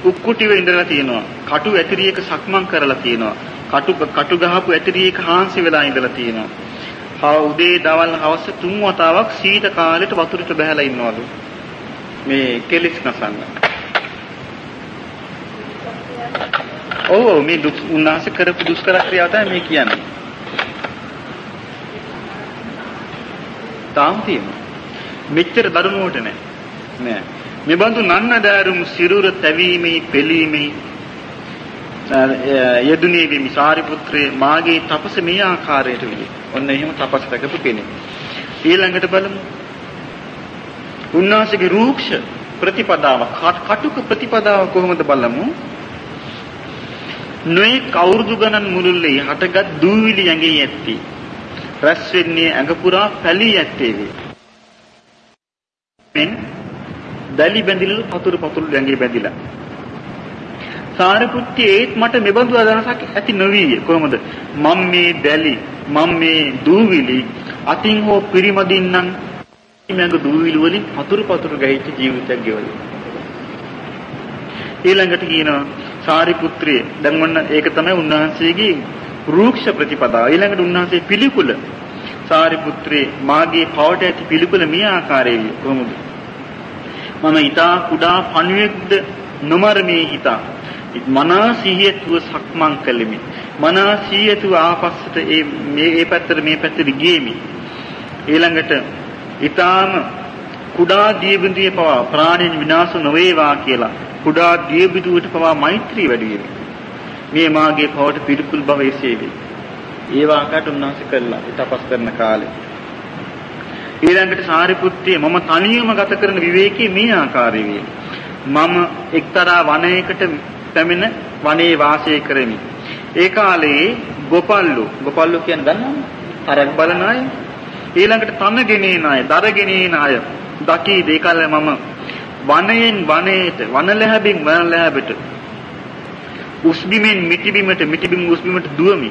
උක්කුටිව ඉඳලා තියෙනවා. කටු ඇතිරියක සක්මන් කරලා තියෙනවා. කටු කටු ගහපු ඇතිරියක හාන්සි වෙලා ඉඳලා තියෙනවා. හා උදේ දවල් හවස තුන් වතාවක් සීත කාලෙට වතුරට බහැලා ඉන්නවලු. මේ කෙලිස් නසන්න. ඔව් මේ දුක් උන්වහන්සේ කරපු දුෂ්කර ක්‍රියාව තමයි මේ කියන්නේ. තාම තියෙනවා. මෙච්චර දරුණුවට නෑ. නෑ. මේ බඳු නන්නදාරුම් සිරුර තැවීමේ පෙලීමේ යදුනේ වෙමි සාරිපුත්‍රේ මාගේ තපස මේ ආකාරයට විලි. ඔන්න එහෙම තපස් දකපු කෙනෙක්. ඊළඟට බලමු. උන්වහන්සේගේ රූක්ෂ ප්‍රතිපදාව කටුක ප්‍රතිපදාව කොහොමද බලමු? නොයේ කවුරුදු ගණන් මුළුල්ලේ හටගත් දූවිලි ඇඟේ ඇත්තේ. රැස් වෙන්නේ ඇඟ පුරා පැලී ඇත්තේ වේ. මෙන් දලි බැඳිලු පතුරු පතුරු ඇඟේ බැඳිලා. සාරිපුත්ති ඒත් මට මෙබඳු අදහසක් ඇති නොවිය. කොහොමද? මම මේ දැලි මම මේ දූවිලි අතින් හෝ පිරිමදින්නම් මඟ දූවිලි වලින් පතුරු පතුරු ගහිච්ච ජීවිතයක් ගෙවලා. ඊළඟට කියනවා සාරිපුත්‍රය දැන් මොන්න ඒක තමයි උන්වහන්සේගේ රූක්ෂ ප්‍රතිපදාව. ඊළඟට උන්වහන්සේ පිළිකුල සාරිපුත්‍රේ මාගේ පවට ඇති පිළිකුල මේ ආකාරයේ කොහොමද? මම ඊතා කුඩා පණුවෙක්ද නොමරමේ හිතා මනා සිහියතුව සක්මන් කළෙමි. මනා සිහියතුව ආපස්සට ඒ මේ ඒ පැත්තට මේ පැත්තට ගියේමි. ඊළඟට ඊටාම කුඩා දීබිඳුවේ පවා ප්‍රාණීන් විනාශ නොවේවා කියලා කුඩා දීබිඳුවට පවා මෛත්‍රී වැඩි වෙමි. මේ මාගේ පවට පිළිකුල් බව එසේ වේ. ඒ වාකට උන්වහන්සේ කළා තපස් කරන කාලේ. ඊළඟට සාරිපුත්තිය මම තනියම ගත කරන විවේකී මේ ආකාරයේ මම එක්තරා වනයේකට පැමිණ වනයේ වාසය කරමි. ඒ කාලේ ගොපල්ලු ගොපල්ලු කියන්නේ දන්නවද? හරක් බලන අය. ඊළඟට තනගෙනේන අය, දරගෙනේන අය. දකී දෙකල මම වනයෙන් වනයේට, වනලැහැබින් වනලැහැබට උස්බිමෙන් මිටිබිමට, මිටිබිම් උස්බිමට දුවමි.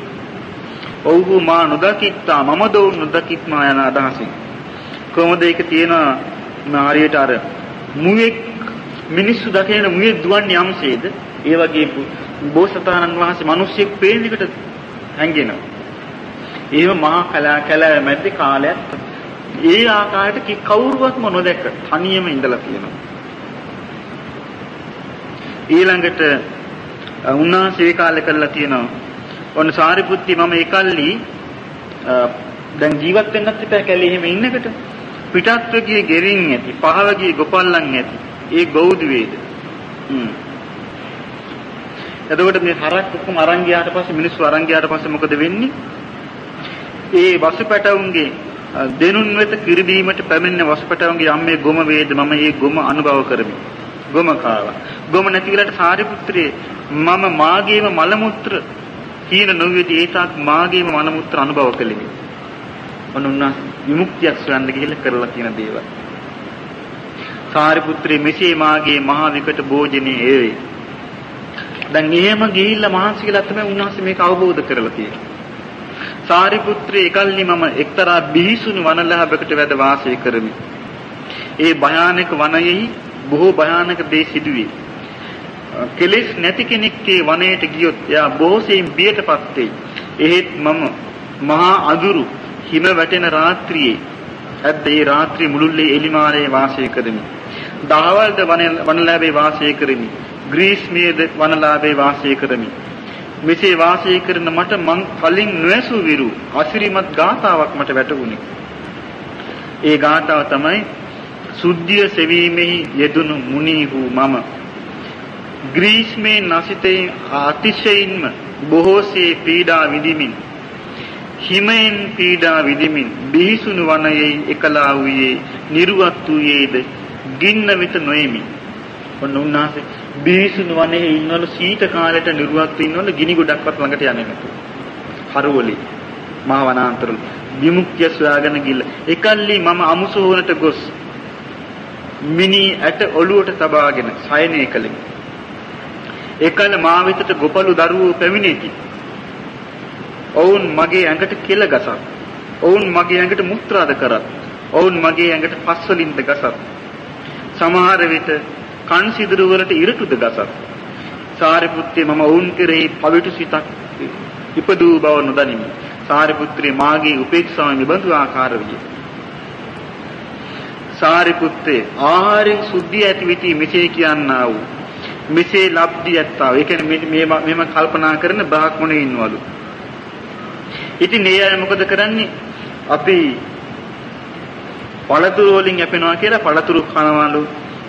ඔව්හු මා නොදකිත්තා මම දොවුන් නොදකිත්මා යන අදහසින්. කොහොමද ඒක තියෙනවා හරියට අර මුවෙක් මිනිස්සු දකින මුවෙක් දුවන්නේ යම්සේද ඒ වගේ බෝසතාණන් වහන්සේ මිනිස්සෙක් පේන එකට හැංගෙනවා. ඒව මහා කලා කැලෑ මැද්දේ කාලයක් ඒ ආකාරයට කි කවුරුවත්ම නොදැක තනියම ඉඳලා තියෙනවා. ඊළඟට උන්වහන්සේ ඒ කාලේ කළා තියෙනවා. ඔන්න සාරිපුත්ති මම ඒකල්ලි දැන් ජීවත් වෙන්නත් එපා කැලේ එහෙම ඉන්නකට පිටත්ව ගියේ ගෙරින් ඇති පහව ගියේ ගොපල්ලන් ඇති ඒ ගෞදු වේද හ්ම් එතකොට මේ හරක් ඔක්කොම අරන් ගියාට පස්සේ මිනිස්සු අරන් ගියාට පස්සේ මොකද වෙන්නේ? ඒ වසුපැටවුන්ගේ දෙනුන් වෙත කිරිදීමට පැමිණෙන වසුපැටවුන්ගේ අම්මේ ගොම වේද මම ඒ ගොම අනුභව කරමි. ගොම කාවා. ගොම නැති වෙලාවට සාරිපුත්‍රයේ මම මාගේම මල මුත්‍ර හීන නොවේදී ඒ තාක් මාගේම මල මුත්‍ර අනුභව කළෙමි. ඔන්නුන්නා විමුක්තියක් සොයන්න ගිහිල්ලා කරලා තියෙන දේවල්. සාරිපුත්‍රයේ මෙසේ මාගේ මහා විකට භෝජනේ ඒවේ. දැන් එහෙම ගිහිල්ලා මහන්සි කියලා තමයි උන්වහන්සේ මේක අවබෝධ කරලා තියෙන්නේ. සාරිපුත්‍රය එකල්ලි මම එක්තරා බිහිසුණු වනලහබකට වැඩ වාසය කරමි. ඒ භයානක වනයෙහි බොහෝ භයානක දේ සිදුවේ. කෙලෙස් නැති කෙනෙක්ගේ වනයේට ගියොත් එයා බොහෝසෙයින් බියටපත් වෙයි. එහෙත් මම මහා අඳුරු හිම වැටෙන රාත්‍රියේ ඇද්ද ඒ රාත්‍රී මුළුල්ලේ එලිමාලේ වාසය කරමි. දහවල්ද වනලැබේ වාසය කරමි. ග්‍රීස්මයේද වනලාභේ වාසය කරමි. මෙසේ වාසය කරන මට මං කලින් නොඇසු විරු අසිරිමත් ගාතාවක් මට වැටහුණි. ඒ ගාතාව තමයි සුද්ධිය සෙවීමෙහි යෙදුණු මුනිහු මම. ග්‍රීස්මේ නසිතේ අතිශයින්ම බොහෝසේ පීඩා විඳිමින් හිමෙන් පීඩා විඳිමින් බිහිසුණු වනයේ එකලා වූයේ නිර්වත් වූයේද ගින්න විත නොෙමි. ඔන්න උන්වහන්සේ බීසුණු වනයේ ඉන්නවලු සීත කාලයට නිරුවත් ඉන්නවලු ගිනි ගොඩක්වත් ළඟට යන්නේ නැතුව. කරවලි මහ වනාන්තරවල විමුක්තිය සොයාගෙන ගිල්ල. එකල්ලි මම අමුසෝනට ගොස් මිනි ඇට ඔළුවට තබාගෙන සයනය කළෙමි. එකල මා වෙතට ගොපලු දරුවෝ පැමිණෙති. ඔවුන් මගේ ඇඟට කෙල ගසත්. ඔවුන් මගේ ඇඟට මුත්‍රාද කරත්. ඔවුන් මගේ ඇඟට පස් වලින්ද ගසත්. සමහර විට කන් සිදුරු වලට ඉරටුද ගසත්. සාරිපුත්‍රය මම ඔවුන් කෙරෙහි පවිතු සිතක් ඉපදූ බව නොදනිමි. සාරිපුත්‍රය මාගේ උපේක්ෂාව නිබඳු ආකාර විය. සාරිපුත්‍රේ ආහාරයෙන් සුද්ධිය ඇති විටි මෙසේ කියන්නා වූ මෙසේ ලබ්ධිය ඇත්තා. ඒ කියන්නේ මේ මේ මම කල්පනා කරන බ්‍රාහ්මණයෝ ඉන්නවලු. ඉතින් මේ අය මොකද කරන්නේ? අපි පළතුරු වලින් යැපෙනවා කියලා පළතුරු කනවලු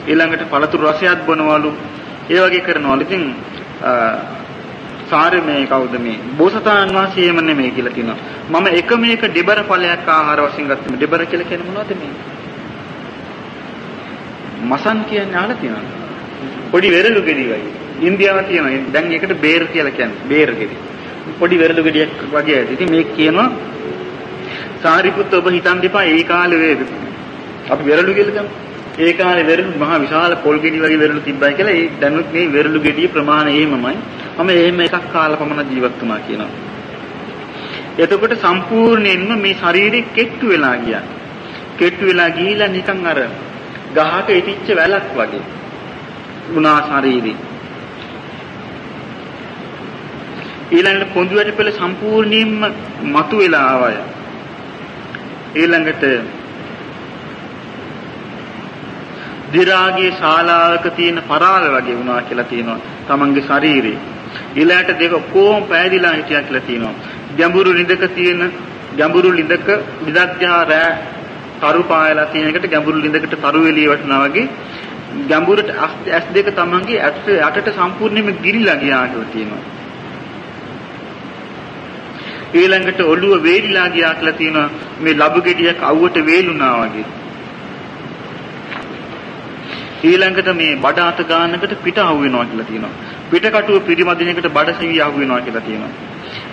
ඊළඟට පළතුරු රසයක් බොනවලු ඒ වගේ කරනවලු. ඉතින් සාරේ මේ කවුද මේ බෝසතාණන් වහන්සේ එහෙම නෙමෙයි කියලා කියනවා. මම එක මේක දෙබර ඵලයක් ආහාර වශයෙන් ගත්තම දෙබර කියලා කියන්නේ මොනවද මේ? මසන් කියන්නේ අහලා තියෙනවද? පොඩි වෙරළු ගෙඩි වගේ. ඉන්දියාවේ තියෙනවා. දැන් ඒකට බේර් කියලා කියන්නේ. බේර් ගෙඩි. පොඩි වෙරළු ගෙඩියක් වගේ ඇති. ඉතින් මේක කියනවා සාරිපුත්ත ඔබ හිතන් දෙපා ඒ කාලේ වේ අපි වෙරළු කියලා ගමු. ඒ කාලේ වෙරළු මහා විශාල පොල් ගෙඩි වගේ වෙරළු තිබ්බයි කියලා ඒ දැනුත් මේ වෙරළු ගෙඩිය ප්‍රමාණය එහෙමමයි. මම එහෙම එකක් කාලා පමණ ජීවත් වුණා කියනවා. එතකොට සම්පූර්ණයෙන්ම මේ ශරීරෙ කෙට්ටු වෙලා ගියා. කෙට්ටු වෙලා ගිහිලා නිකන් අර ගහක ඉතිච්ච වැලක් වගේ. වුණා ශරීරේ. ඊළඟට පොඳු වැටි පෙළ සම්පූර්ණයෙන්ම මතු වෙලා ආවය. ඊළඟට දි รา ගේ ශාලාවක තියෙන පරාල වගේ වුණා කියලා තියෙනවා තමන්ගේ ශරීරේ. ඊළාට දෙක කොහොම පෑදිලා හිටියා කියලා තියෙනවා. ගැඹුරු ලිඳක තියෙන ගැඹුරු ලිඳක විදග්ජා රෑ තරු පායලා තියෙන එකට ගැඹුරු ලිඳකට තරු එළිය වටනවා වගේ ගැඹුරට ඇස් දෙක තමන්ගේ ඇට යටට සම්පූර්ණයෙන්ම ගිරිලා ගියා කියලා තියෙනවා. ඊළඟට ඔළුව වේලිලා ගියා කියලා තියෙනවා මේ ලබු ගෙඩියක් අවුවට වේලුණා වගේ. ඊළඟට මේ බඩ අත ගන්නකට පිට අහු වෙනවා කියලා තියෙනවා. පිට කටුව පිරිමදිනකට බඩ සෙවි අහු වෙනවා කියලා තියෙනවා.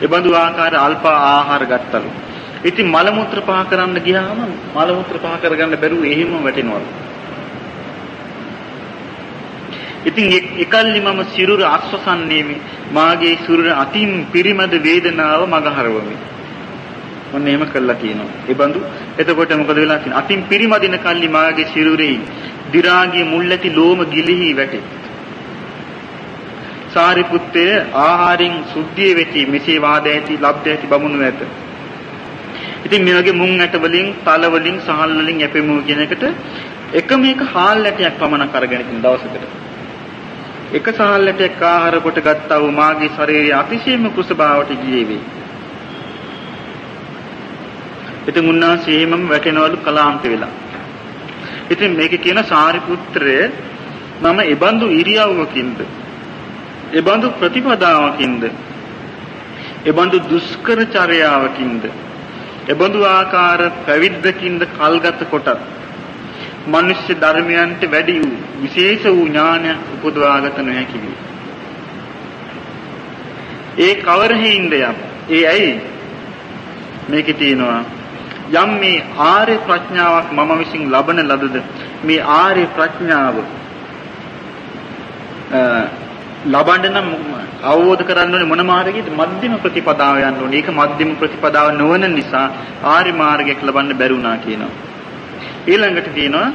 ඒ බඳු ආකාර අල්ප ආහාර ගත්තලු. ඉතින් මල මුත්‍ර පහ කරන්න ගියාම මල මුත්‍ර පහ කරගන්න බැරුව එහෙම වැටෙනවලු. ඉතින් එකල්ලි මම සිරුර අස්වසන්නේමි මාගේ සිරුර අතින් පිරිමද වේදනාව මගහරවමි. මොන්න එහෙම කළා කියනවා. ඒ බඳු එතකොට මොකද වෙලා තියෙන්නේ? අතින් පිරිමදින කල්ලි මාගේ සිරුරේ දි รา ගේ මුල් ඇති ලෝම ගිලිහි වැටේ. සාරිපුත්තය ආහාරින් සුද්ධිය වෙති මෙසේ වාද ඇති ලබ්ධ ඇති බමුණු ඇත. ඉතින් මේ වගේ මුං ඇට වලින් තල වලින් සහල් වලින් යැපෙමු කියන එකට එකම එක හාල් ඇටයක් පමණක් අරගෙන ඉතින් දවසකට. එක සහල් ඇටයක් ආහාර කොට ගත්තා වූ මාගේ ශරීරය අතිශයින්ම කුසභාවට ගියේ වේ. ඉතින් උන්වහන්සේ එහෙමම වැටෙනවලු කලාන්ත වෙලා. ඉතින් මේකේ කියන සාරිපුත්‍රය මම ඒබඳු ඉරියව්වකින්ද? ඒබඳු ප්‍රතිපදාවකින්ද? ඒබඳු දුෂ්කර චර්යාවකින්ද ඒබඳු ආකාර පැවිද්දකින්ද කල්ගත කොටත් මිනිස් ධර්මයන්ට වැඩි වූ විශේෂ වූ ඥානයක් උපදවාගත නොහැකි වේ. ඒ කවර හේින්ද ඒ ඇයි? මේකේ තියෙනවා යම් මේ ආර්ය ප්‍රඥාවක් මම විසින් ලබන ලදද මේ ආර්ය ප්‍රඥාව ලබන්න නම් අවබෝධ කරගන්න ඕනේ මොන මාර්ගයේද මධ්‍යම ප්‍රතිපදාව යන්න ඕනේ. ඒක මධ්‍යම ප්‍රතිපදාව නොවන නිසා ආර්ය මාර්ගයක් ලබන්න බැරුණා කියනවා. ඊළඟට කියනවා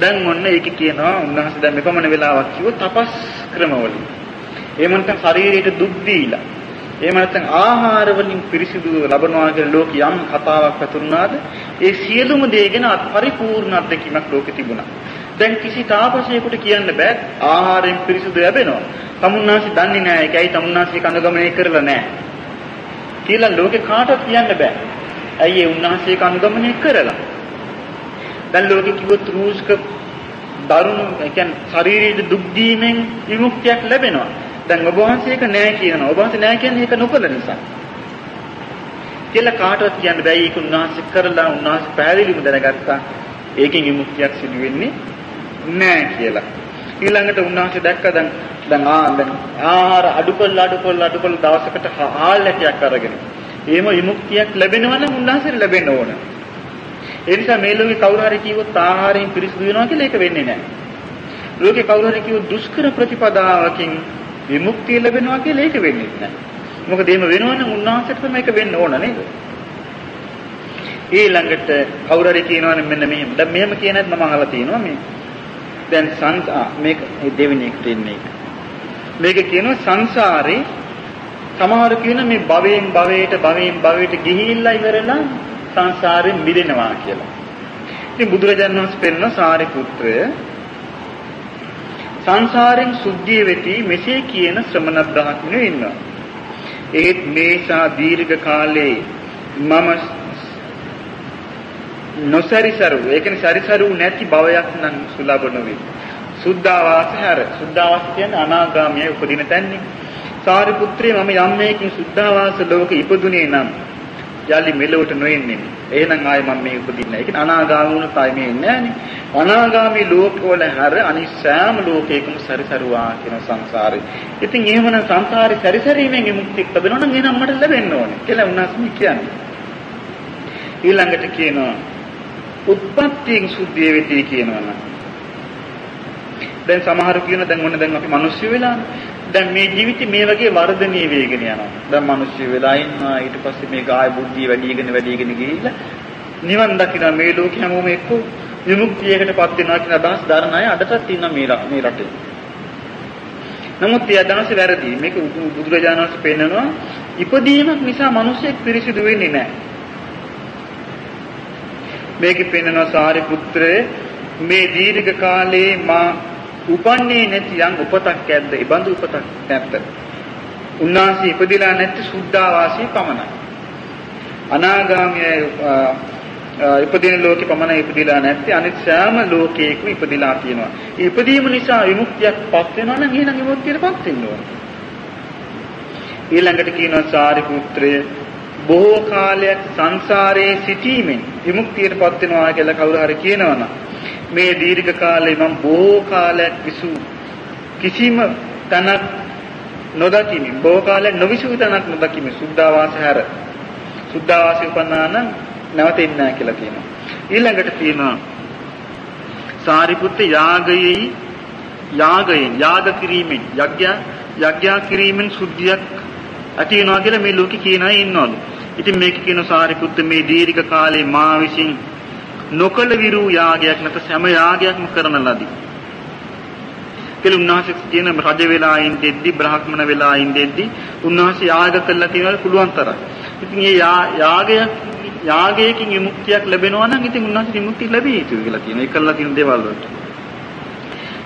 දැන් ඔන්න ඒක කියනවා උන්වහන්සේ දැන් මෙපමණ වෙලාවක් කිව්ව තපස් ක්‍රමවලින්. එහෙම නැත්නම් ශරීරයට දුක් දීලා එහෙම නැත්නම් ආහාර වලින් පිරිසිදු ලබනවා කියන ලෝක යම් කතාවක් අතුරුනාද ඒ සියලුම දේ ගැන පරිපූර්ණ අත්දැකීමක් ලෝකෙ තිබුණා. දැන් කිසි තාපසයෙකුට කියන්න බෑ ආහාරයෙන් පිරිසිදු ලැබෙනවා. තමුන්නාසි දන්නේ නැහැ ඒකයි තමුන්නාසි කනුගමනය කරලා නැහැ. කියලා ලෝකේ කාටවත් කියන්න බෑ. ඇයි ඒ උන්වහන්සේ කනුගමනය කරලා. දැන් ලෝකෙ කිව්වොත් රූස්ක දරුණු කියන්නේ ශාරීරික දුක් දීමෙන් විමුක්තියක් ලැබෙනවා. දැන් ඔබ වහන්සේ ඒක නෑ කියනවා. ඔබ වහන්සේ නෑ කියන්නේ ඒක නොකළ නිසා. කියලා කාටවත් කියන්න බෑ. ඒක උන්වහන්සේ කරලා උන්වහන්සේ පැහැදිලිවම දැනගත්තා. ඒකෙන් විමුක්තියක් සිදු වෙන්නේ නෑ කියලා. ඊළඟට උන්වහන්සේ දැක්ක දැන් දැන් ආ දැන් ආහාර අඩු කරලා අඩු කරලා අඩු කරලා දවසකට හාල් ඇටයක් අරගෙන එහෙම විමුක්තියක් ලැබෙනවා නම් උන්වහන්සේට ලැබෙන්න ඕන. ඒ නිසා මේ ලෝකේ කවුරු හරි කිව්වොත් ආහාරයෙන් පිරිසිදු වෙනවා කියලා ඒක වෙන්නේ නැහැ. ලෝකේ කවුරු හරි කිව්වොත් දුෂ්කර ප්‍රතිපදාවකින් විමුක්තිය ලැබෙනවා කියලා ඒක වෙන්නේ නැහැ. මොකද එහෙම වෙනවනම් උන්වහන්සේට තමයි ඒක වෙන්න ඕන නේද? ඊළඟට කවුරු හරි කියනවනේ මෙන්න මෙහෙම. දැන් මෙහෙම කියන හැටි මම අහලා තියෙනවා මේ. දැන් සංසා මේක දෙවෙනි එකට ඉන්නේ. මේක කියනවා සංසාරේ සමහර කියන මේ භවයෙන් භවයට භවයෙන් භවයට ගිහිල්ලා ඉවරලා සංසාරයෙන් මිදෙනවා කියලා. ඉතින් බුදුරජාණන් වහන්සේ පෙන්න සාරිපුත්‍රය සංසාරයෙන් සුද්ධිය වෙති මෙසේ කියන ශ්‍රමණ බ්‍රහ්මණයෝ ඉන්නවා. ඒත් මේසා දීර්ඝ කාලේ මම නොසරිසරු ඒ කියන්නේ සරිසරු නැති භවයක් නම් සුලභ නොවේ. සුද්ධාවාස හැර සුද්ධාවාස කියන්නේ අනාගාමී උපදින තැන්නේ. සාරිපුත්‍රය මම යම් මේකින් සුද්ධාවාස ලෝක ඉපදුනේ නම් යලි මෙලොවට නොෙන්නේ. එහෙනම් ආයේ මම මේ උපදින්නේ. ඒ කියන්නේ අනාගාමී වුණත් ආයේ මේ එන්නේ නැහනේ. අනාගාමී ලෝකවල හැර අනිත් සෑම ලෝකයකම සරිසරුවා කියන සංසාරේ. ඉතින් එහෙමනම් සංසාරේ සරිසරීමෙන් විමුක්තිය ලැබෙනවා නම් එහෙනම් මට ලැබෙන්න ඕනේ කියලා උන්වහන්සේ කියන්නේ. ඊළඟට කියනවා උත්පත්තියෙන් සුද්ධිය වෙති කියනවා නම් දැන් සමහරු කියන දැන් ඔන්න දැන් අපි මිනිස්සු වෙලානේ. දැන් මේ ජීවිතේ මේ වගේ වර්ධනීය වේගෙන යනවා. දැන් මිනිස්සු වෙලා ඉන්නවා ඊට පස්සේ මේ කාය බුද්ධිය වැඩිගෙන වැඩිගෙන ගිහිල්ලා නිවන් දකින්න මේ ලෝකෙ හැමෝම එක්ක විමුක්තියකටපත් වෙනවා කියන අදහස් දරන අය අදටත් ඉන්නවා මේ මේ රටේ. නමුත් ඒ අදහස වැරදි. මේක බුදුරජාණන් වහන්සේ පෙන්නනවා ඉපදීමක් නිසා මිනිස්සෙක් පිරිසිදු වෙන්නේ නැහැ. මේකෙ පෙන්නනවා සාරිපුත්‍රයේ මේ දීර්ඝ කාලේ මා උපන්නේ නැති යම් උපතක් ඇද්ද? ඒ බඳු උපතක් නැත්ද? උන්වහන්සේ ඉපදිලා නැති සුද්ධාවාසී පමණයි. අනාගාමී ඉපදින ලෝකෙ පමණයි ඉපදිලා නැත්තේ අනිත් සෑම ලෝකයකම ඉපදිලා තියෙනවා. ඒ ඉපදීම නිසා විමුක්තියක් පත් වෙනවා නම් එහෙනම් විමුක්තියටපත් වෙන්න ඕන. ඊළඟට කියනවා සාරිපුත්‍රය බොහෝ කාලයක් සංසාරයේ සිටීමෙන් විමුක්තියටපත් වෙනවා කියලා කවුරු හරි කියනවනම් මේ දීර්ඝ කාලේ මම බොහෝ කාලයක් විසු කිසිම තනක් නොදකිමි. බොහෝ කාලයක් නොවිසු තනක් නොදකිමි. සුද්ධාවාස හැර. සුද්ධාවාසී උපන්නාන නැවතෙන්නේ නැහැ කියලා කියනවා. ඊළඟට තියෙනවා සාරිපුත්ත යාගයේ යාගයෙන් යාග කිරීමෙන් යඥ යඥා කිරීමෙන් සුද්ධියක් ඇති වෙනවා කියලා මේ ලෝකේ කියන අය ඉන්නවලු. ඉතින් මේක කියන සාරිපුත්ත මේ දීර්ඝ කාලේ මා විසින් නොකල විරු යාගයක් නැත සෑම යාගයක්ම කරන ලදී. කියලා උන්වහන්සේ කියන රජ වෙලා ඉඳෙද්දි බ්‍රාහ්මණ වෙලා ඉඳෙද්දි උන්වහන්සේ යාග කළා කියලා පුළුවන් තරම්. ඉතින් මේ යාගයක් යාගයකින් විමුක්තියක් ලැබෙනවා නම් ඉතින් උන්වහන්සේ විමුක්තිය ලැබිය යුතුයි කියලා කියනවා. ඒ කළා තියෙන දේවල් වලට.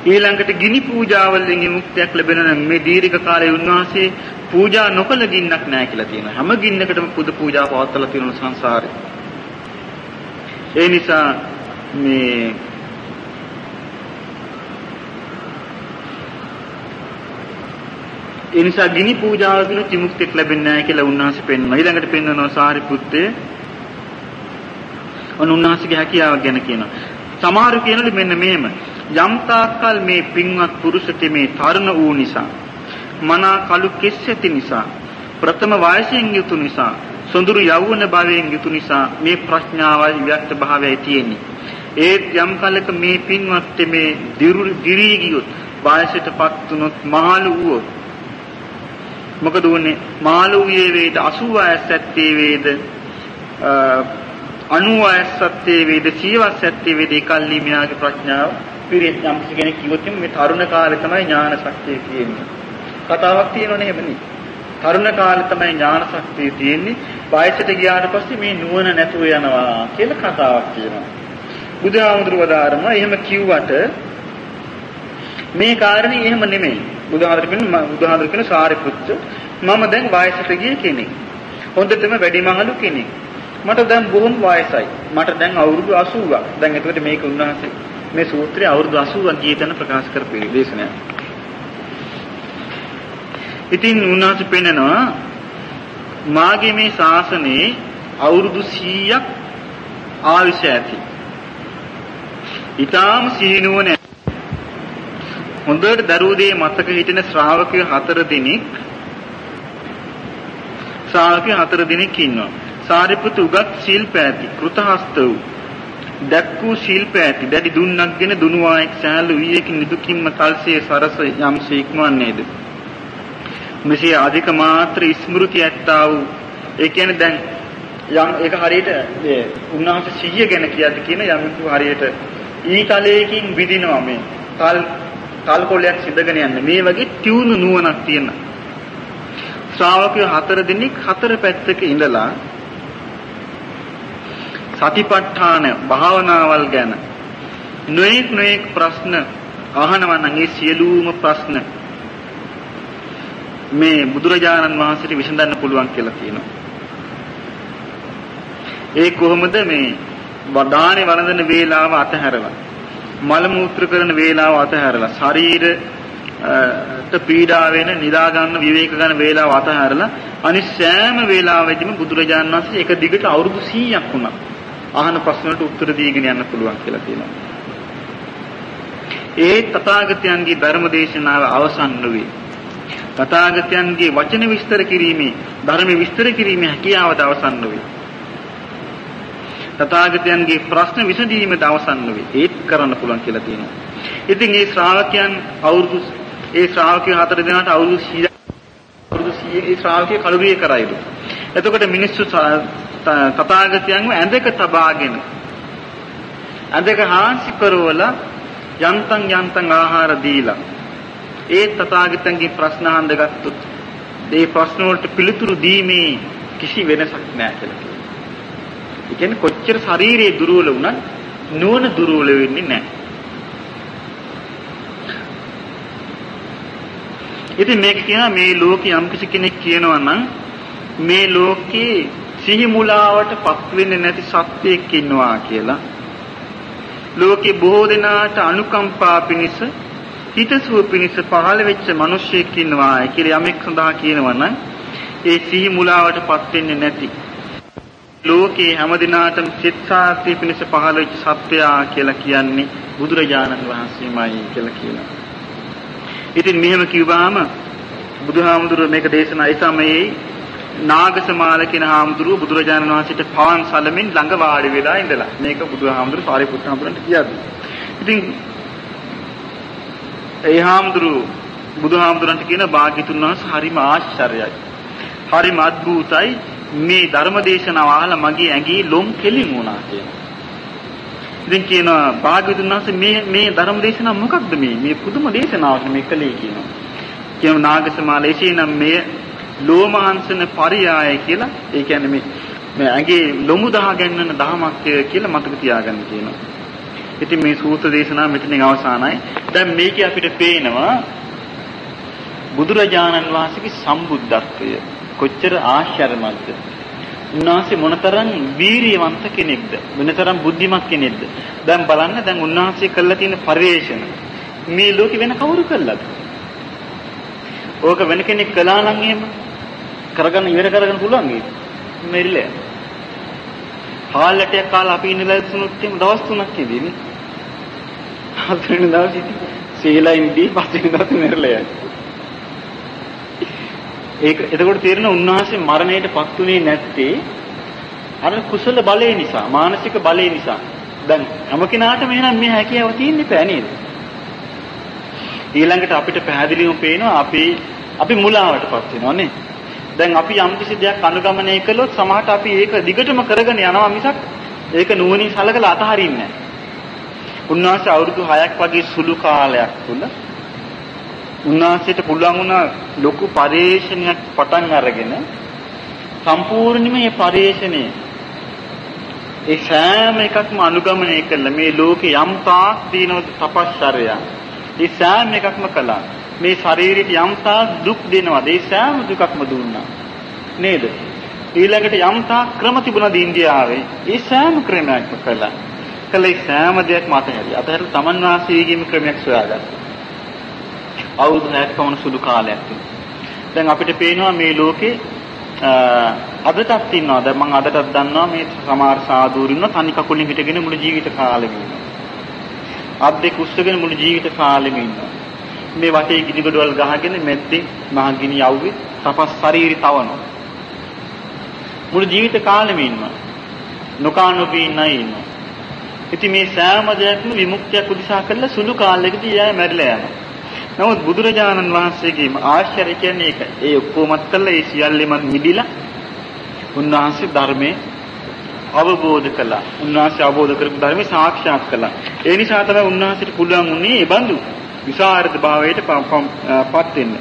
ඊළඟට ගිනි පූජාවලින් විමුක්තියක් ලැබෙනවා නම් මේ දීර්ඝ කාලේ උන්වහන්සේ පූජා නොකළ ගින්නක් නැහැ කියලා තියෙනවා. හැම ගින්නකටම පුද පූජා පවත්වලා තියෙන සංසාරේ. ඒ නිසා මේ ඒ නිසා ගිනි පූජාවකින් විමුක්තියක් ලැබෙන්නේ නැහැ කියලා උන්වහන්සේ පෙන්වනවා. ඊළඟට පෙන්වනවා සාරිපුත්තේ ඔන්න උන්වහන්සේගේ හැකියාව ගැන කියනවා. සමහරු කියනලු මෙන්න මෙහෙම යම් තාක්කල් මේ පින්වත් පුරුෂකේ මේ තරුණ වූ නිසා මනා කලු කෙස් ඇති නිසා ප්‍රථම වයසෙන් යුතු නිසා සොඳුරු යෞවන භාවයෙන් යුතු නිසා මේ ප්‍රඥාවයි වික්ත භාවයයි තියෙන්නේ. ඒත් යම් කලක මේ පින්වත් මේ දිරී ගියොත් වයසටපත් වුනොත් මහලු වුවොත් මොකද උනේ මාළු වූයේ වේද 80 වයස් ඇත්තේ වේද 90 වයස් ඇත්තේ වේද 100 වයස් ඇත්තේ වේද ඒකල්ලි මෙයාගේ ප්‍රඥාව පිරිත් යම් කෙනෙක් කිව්වොත් මේ තරුණ කාලේ තමයි ඥාන ශක්තිය තියෙන්නේ කතාවක් තියෙනවනේ එහෙමනේ තරුණ කාලේ තමයි ඥාන ශක්තිය තියෙන්නේ. වයසට ගියාට පස්සේ මේ නුවණ නැතුව යනවා කියලා කතාවක් කියනවා. බුදුහාමුදුරුව වදාරනවා එහෙම කිව්වට මේ කාරණේ එහෙම නෙමෙයි. බුදුහාමුදුරු කියන්නේ බුදුහාමුදුරු කියන සාරිපුත්ත මම දැන් වයසට ගිය කෙනෙක්. හොඳටම වැඩිමහලු කෙනෙක්. මට දැන් බොහොම වයසයි. මට දැන් අවුරුදු 80ක්. දැන් එතකොට මේක උන්වහන්සේ මේ සූත්‍රය අවුරුදු 80ක් ජීවිතන ප්‍රකාශ කරපු දේශනයක්. ඉතින් උන්වහන්සේ පෙන්නනවා මාගේ මේ ශාසනයේ අවුරුදු 100ක් ආයුෂ ඇති. ඊටාම සීනුවන හොඳට දරුවෝ දෙය මතක හිටින ශ්‍රාවකයෝ හතර දෙනෙක් ශ්‍රාවකයෝ හතර දෙනෙක් ඉන්නවා. සාරිපුත්තු උගත් ශිල්ප ඇති, කෘතහස්ත වූ දැක්කූ ශිල්ප ඇති දැඩි දුන්නක්ගෙන දුනුවායෙක් සෑහළු වීයකින් නිදුකින්ම කල්සේ සරස යම්සේ ඉක්මවන්නේද මෙසේ අධික මාත්‍ර ස්මෘති ඇත්තා වූ ඒ කියන්නේ දැන් යම් ඒක හරියට මේ උන්වහන්සේ සිහිය ගැන කියද්දි කියන යම් හරියට ඊතලයකින් විදිනවා මේ තල් තල් කොළයක් සිඳගෙන යන්නේ. මේ වගේ ටියුණු නුවණක් තියෙන ශ්‍රාවකයෝ හතර දිනක් හතර පැත්තක ඉඳලා සතිපට්ඨාන භාවනාවල් ගැන නොඑක් නොඑක් ප්‍රශ්න අහනවා නම් ඒ සියලුම ප්‍රශ්න මේ බුදුරජාණන් වහන්සේට විසඳන්න පුළුවන් කියලා කියනවා. ඒ කොහොමද මේ වදානේ වළඳන වේලාව අතහැරලා මල මූත්‍ර කරන වේලාව අතහැරලා ශරීරට පීඩා වෙන නිදා ගන්න විවේක ගන්න වේලාව අතහැරලා අනිත් සෑම වේලාවෙදිම බුදුරජාණන් වහන්සේ එක දිගට අවුරුදු 100ක් වුණා. අහන ප්‍රශ්න වලට උත්තර දීගෙන යන්න පුළුවන් කියලා කියනවා. ඒ තථාගතයන්ගේ ධර්ම දේශනාව අවසන් නොවේ. තථාගතයන්ගේ වචන විස්තර කිරීමේ ධර්ම විස්තර කිරීමේ හැකියාවද අවසන් නොවේ. තථාගතයන්ගේ ප්‍රශ්න විසඳීමද අවසන් නොවේ. ඒත් කරන්න පුළුවන් කියලා තියෙනවා. ඉතින් මේ ශ්‍රාවකයන් අවුරුදු ඒ ශ්‍රාවකයෝ හතර දෙනාට අවුරුදු 100 අවුරුදු 100 ඒ ශ්‍රාවකයෝ කලුරිය කරයිලු. එතකොට මිනිස්සු තථාගතයන්ව ඇඳක තබාගෙන ඇඳක හාන්සි කරවලා යන්තම් යන්තම් ආහාර දීලා ඒ තථාගතයන්ගේ ප්‍රශ්න අහන්න ගත්තොත් ඒ ප්‍රශ්න වලට පිළිතුරු දීමේ කිසි වෙනසක් නැහැ කියලා කියනවා. ඒ කියන්නේ කොච්චර ශරීරයේ දුර්වල වුණත් නුවණ දුර්වල වෙන්නේ නැහැ. ඉතින් මේක කියනවා මේ ලෝකේ යම් කිසි කෙනෙක් කියනවා නම් මේ ලෝකේ සිහි මුලාවට පත් වෙන්නේ නැති සත්‍යයක් ඉන්නවා කියලා. ලෝකේ බොහෝ දෙනාට අනුකම්පා පිණිස හිතසුව පිණිස පහළ වෙච්ච මිනිසෙක් ඉන්නවා කියලා යමෙක් සඳහා කියනවා නම් ඒ සිහි මුලාවට පත් වෙන්නේ නැති ලෝකේ හැමදිනාටම සිත සාර්ථි පිණිස පහළ වෙච්ච සත්‍යයා කියලා කියන්නේ බුදුරජාණන් වහන්සේමයි කියලා කියනවා. ඉතින් මෙහෙම කිව්වහම බුදුහාමුදුරුවෝ මේක දේශනා ඒ සමයේ නාගසමාල කියන හාමුදුරුව බුදුරජාණන් වහන්සේට පවන් සලමින් ළඟ වාඩි වෙලා ඉඳලා මේක බුදුහාමුදුරුව සාරිපුත්ත හාමුදුරන්ට කියද්දි. ඉතින් ඒ හාමුදුරුව බුදුහාමුදුරන්ට කියන භාග්‍යතුන් වහන්සේ හරිම ආශ්චර්යයි. හරිම අద్భుතයි මේ ධර්ම දේශනාව අහලා මගේ ඇඟේ ලොම් කෙලින් වුණා කියනවා. ඉතින් කියනවා භාග්‍යතුන් වහන්සේ මේ මේ ධර්ම දේශනාව මොකක්ද මේ? මේ පුදුම දේශනාවක් මේ කලේ කියනවා. කියන නාගසමාල එසේනම් මේ ලෝමහංසන පරියාය කියලා ඒ කියන්නේ මේ මේ ඇඟේ ලොමු දහ ගන්නන දහමක් කියලා මතක තියාගන්න කියනවා. ඉතින් මේ සූත්‍ර දේශනාව මෙතනින් අවසానයි. දැන් මේකේ අපිට පේනවා බුදුරජාණන් වහන්සේගේ සම්බුද්ධත්වය කොච්චර ආශ්චර්යමත්ද. උන්වහන්සේ මොනතරම් වීරියවන්ත කෙනෙක්ද වෙනතරම් බුද්ධිමත් කෙනෙක්ද දැන් බලන්න දැන් උන්වහන්සේ කළා තියෙන පරිවේෂණ මේ ලෝකෙ වෙන කවුරු කළාද ඕක වෙන කෙනෙක් කළා නම් එහෙම කරගන්න ඉවර කරගන්න පුළුවන් නේද? මෙරිලා. හාල්ලටයක් කාලා අපි ඉන්නලා තුනක් තියෙන දවස් තුනක් ඉදීනේ. හතරවෙනි දවසේ සීලා ඉඳී පස්වෙනි දවසේ මෙරිලා යනවා. ඒක එතකොට තේරෙන උන්වහන්සේ මරණයටපත් උනේ නැත්තේ අර කුසල බලය නිසා, මානසික බලය නිසා. දැන් හැම කෙනාටම එහෙනම් මේ හැකියාව තියෙන්න බෑ නේද? ඊළඟට අපිට පැහැදිලිවම පේනවා අපි අපි මුලාවටපත් වෙනවා නේ. දැන් අපි යම් කිසි දෙයක් අනුගමනය කළොත් සමහරට අපි ඒක දිගටම කරගෙන යනවා මිසක් ඒක නුවණින් සලකලා අතහරින්නේ නැහැ. උන්වහන්සේ අවුරුදු 6ක් වගේ සුළු කාලයක් තුල උන්වහන්සේට පුළුවන් වුණා ලොකු පරිශ්‍රණයක් පටන් අරගෙන සම්පූර්ණයෙන්ම මේ පරිශ්‍රණය ඒ සෑම එකක්ම අනුගමනය කළා මේ ලෝකේ යම් තාක් දිනවද තපස්චර්ය. ඒ සෑම එකක්ම කළා. මේ ශරීරයට යම් තාක් දුක් දෙනවද ඒ සෑම දුකක්ම දුන්නා. නේද? ඊළඟට යම් තාක් ක්‍රම තිබුණාද ඉන්දියාවේ? ඒ සෑම ක්‍රමයක්ම කළා. කළේ සෑම දෙයක්ම අතහැරියා අතහැරලා Taman වාසීගේම ක්‍රමයක් සොයාගත්තා. අවුරුදු 60ක පමණ සුළු කාලයක් දැන් අපිට පේනවා මේ ලෝකේ අදටත් ඉන්නවා. දැන් මම අදටත් දන්නවා මේ සමහර සාධුරු ඉන්නවා තනි කකුලින් හිටගෙන මුළු ජීවිත කාලෙම ඉන්නවා. අත් දෙක උස්සගෙන මුළු ජීවිත කාලෙම ඉන්නවා. මේ වටේ ගිනි ගොඩවල් ගහගෙන මැද්දේ මහ ගිනි යව්වේ තපස් ශරීරي තවනවා. මුළු ජීවිත කාලෙම ඉන්නවා. නොකානොපී ඉන්න අය ඉන්නවා. ඉතින් මේ සෑම දෙයක්ම විමුක්තියක් උදෙසා කරලා සුළු කාලයකදී එයා මැරිලා යනවා. නමුත් බුදුරජාණන් වහන්සේගේ ආශ්චර්ය කියන්නේ ඒක. ඒ ඔක්කොමත් කළා ඒ සියල්ලෙම මිදිලා උන්වහන්සේ ධර්මයේ අවබෝධ කළා. උන්වහන්සේ අවබෝධ කරපු ධර්මයේ සාක්ෂාත් කළා. ඒ නිසා තමයි උන්වහන්සේට පුළුවන් වුණේ ඒ බඳු විසරද භාවයට පත් වෙන්න.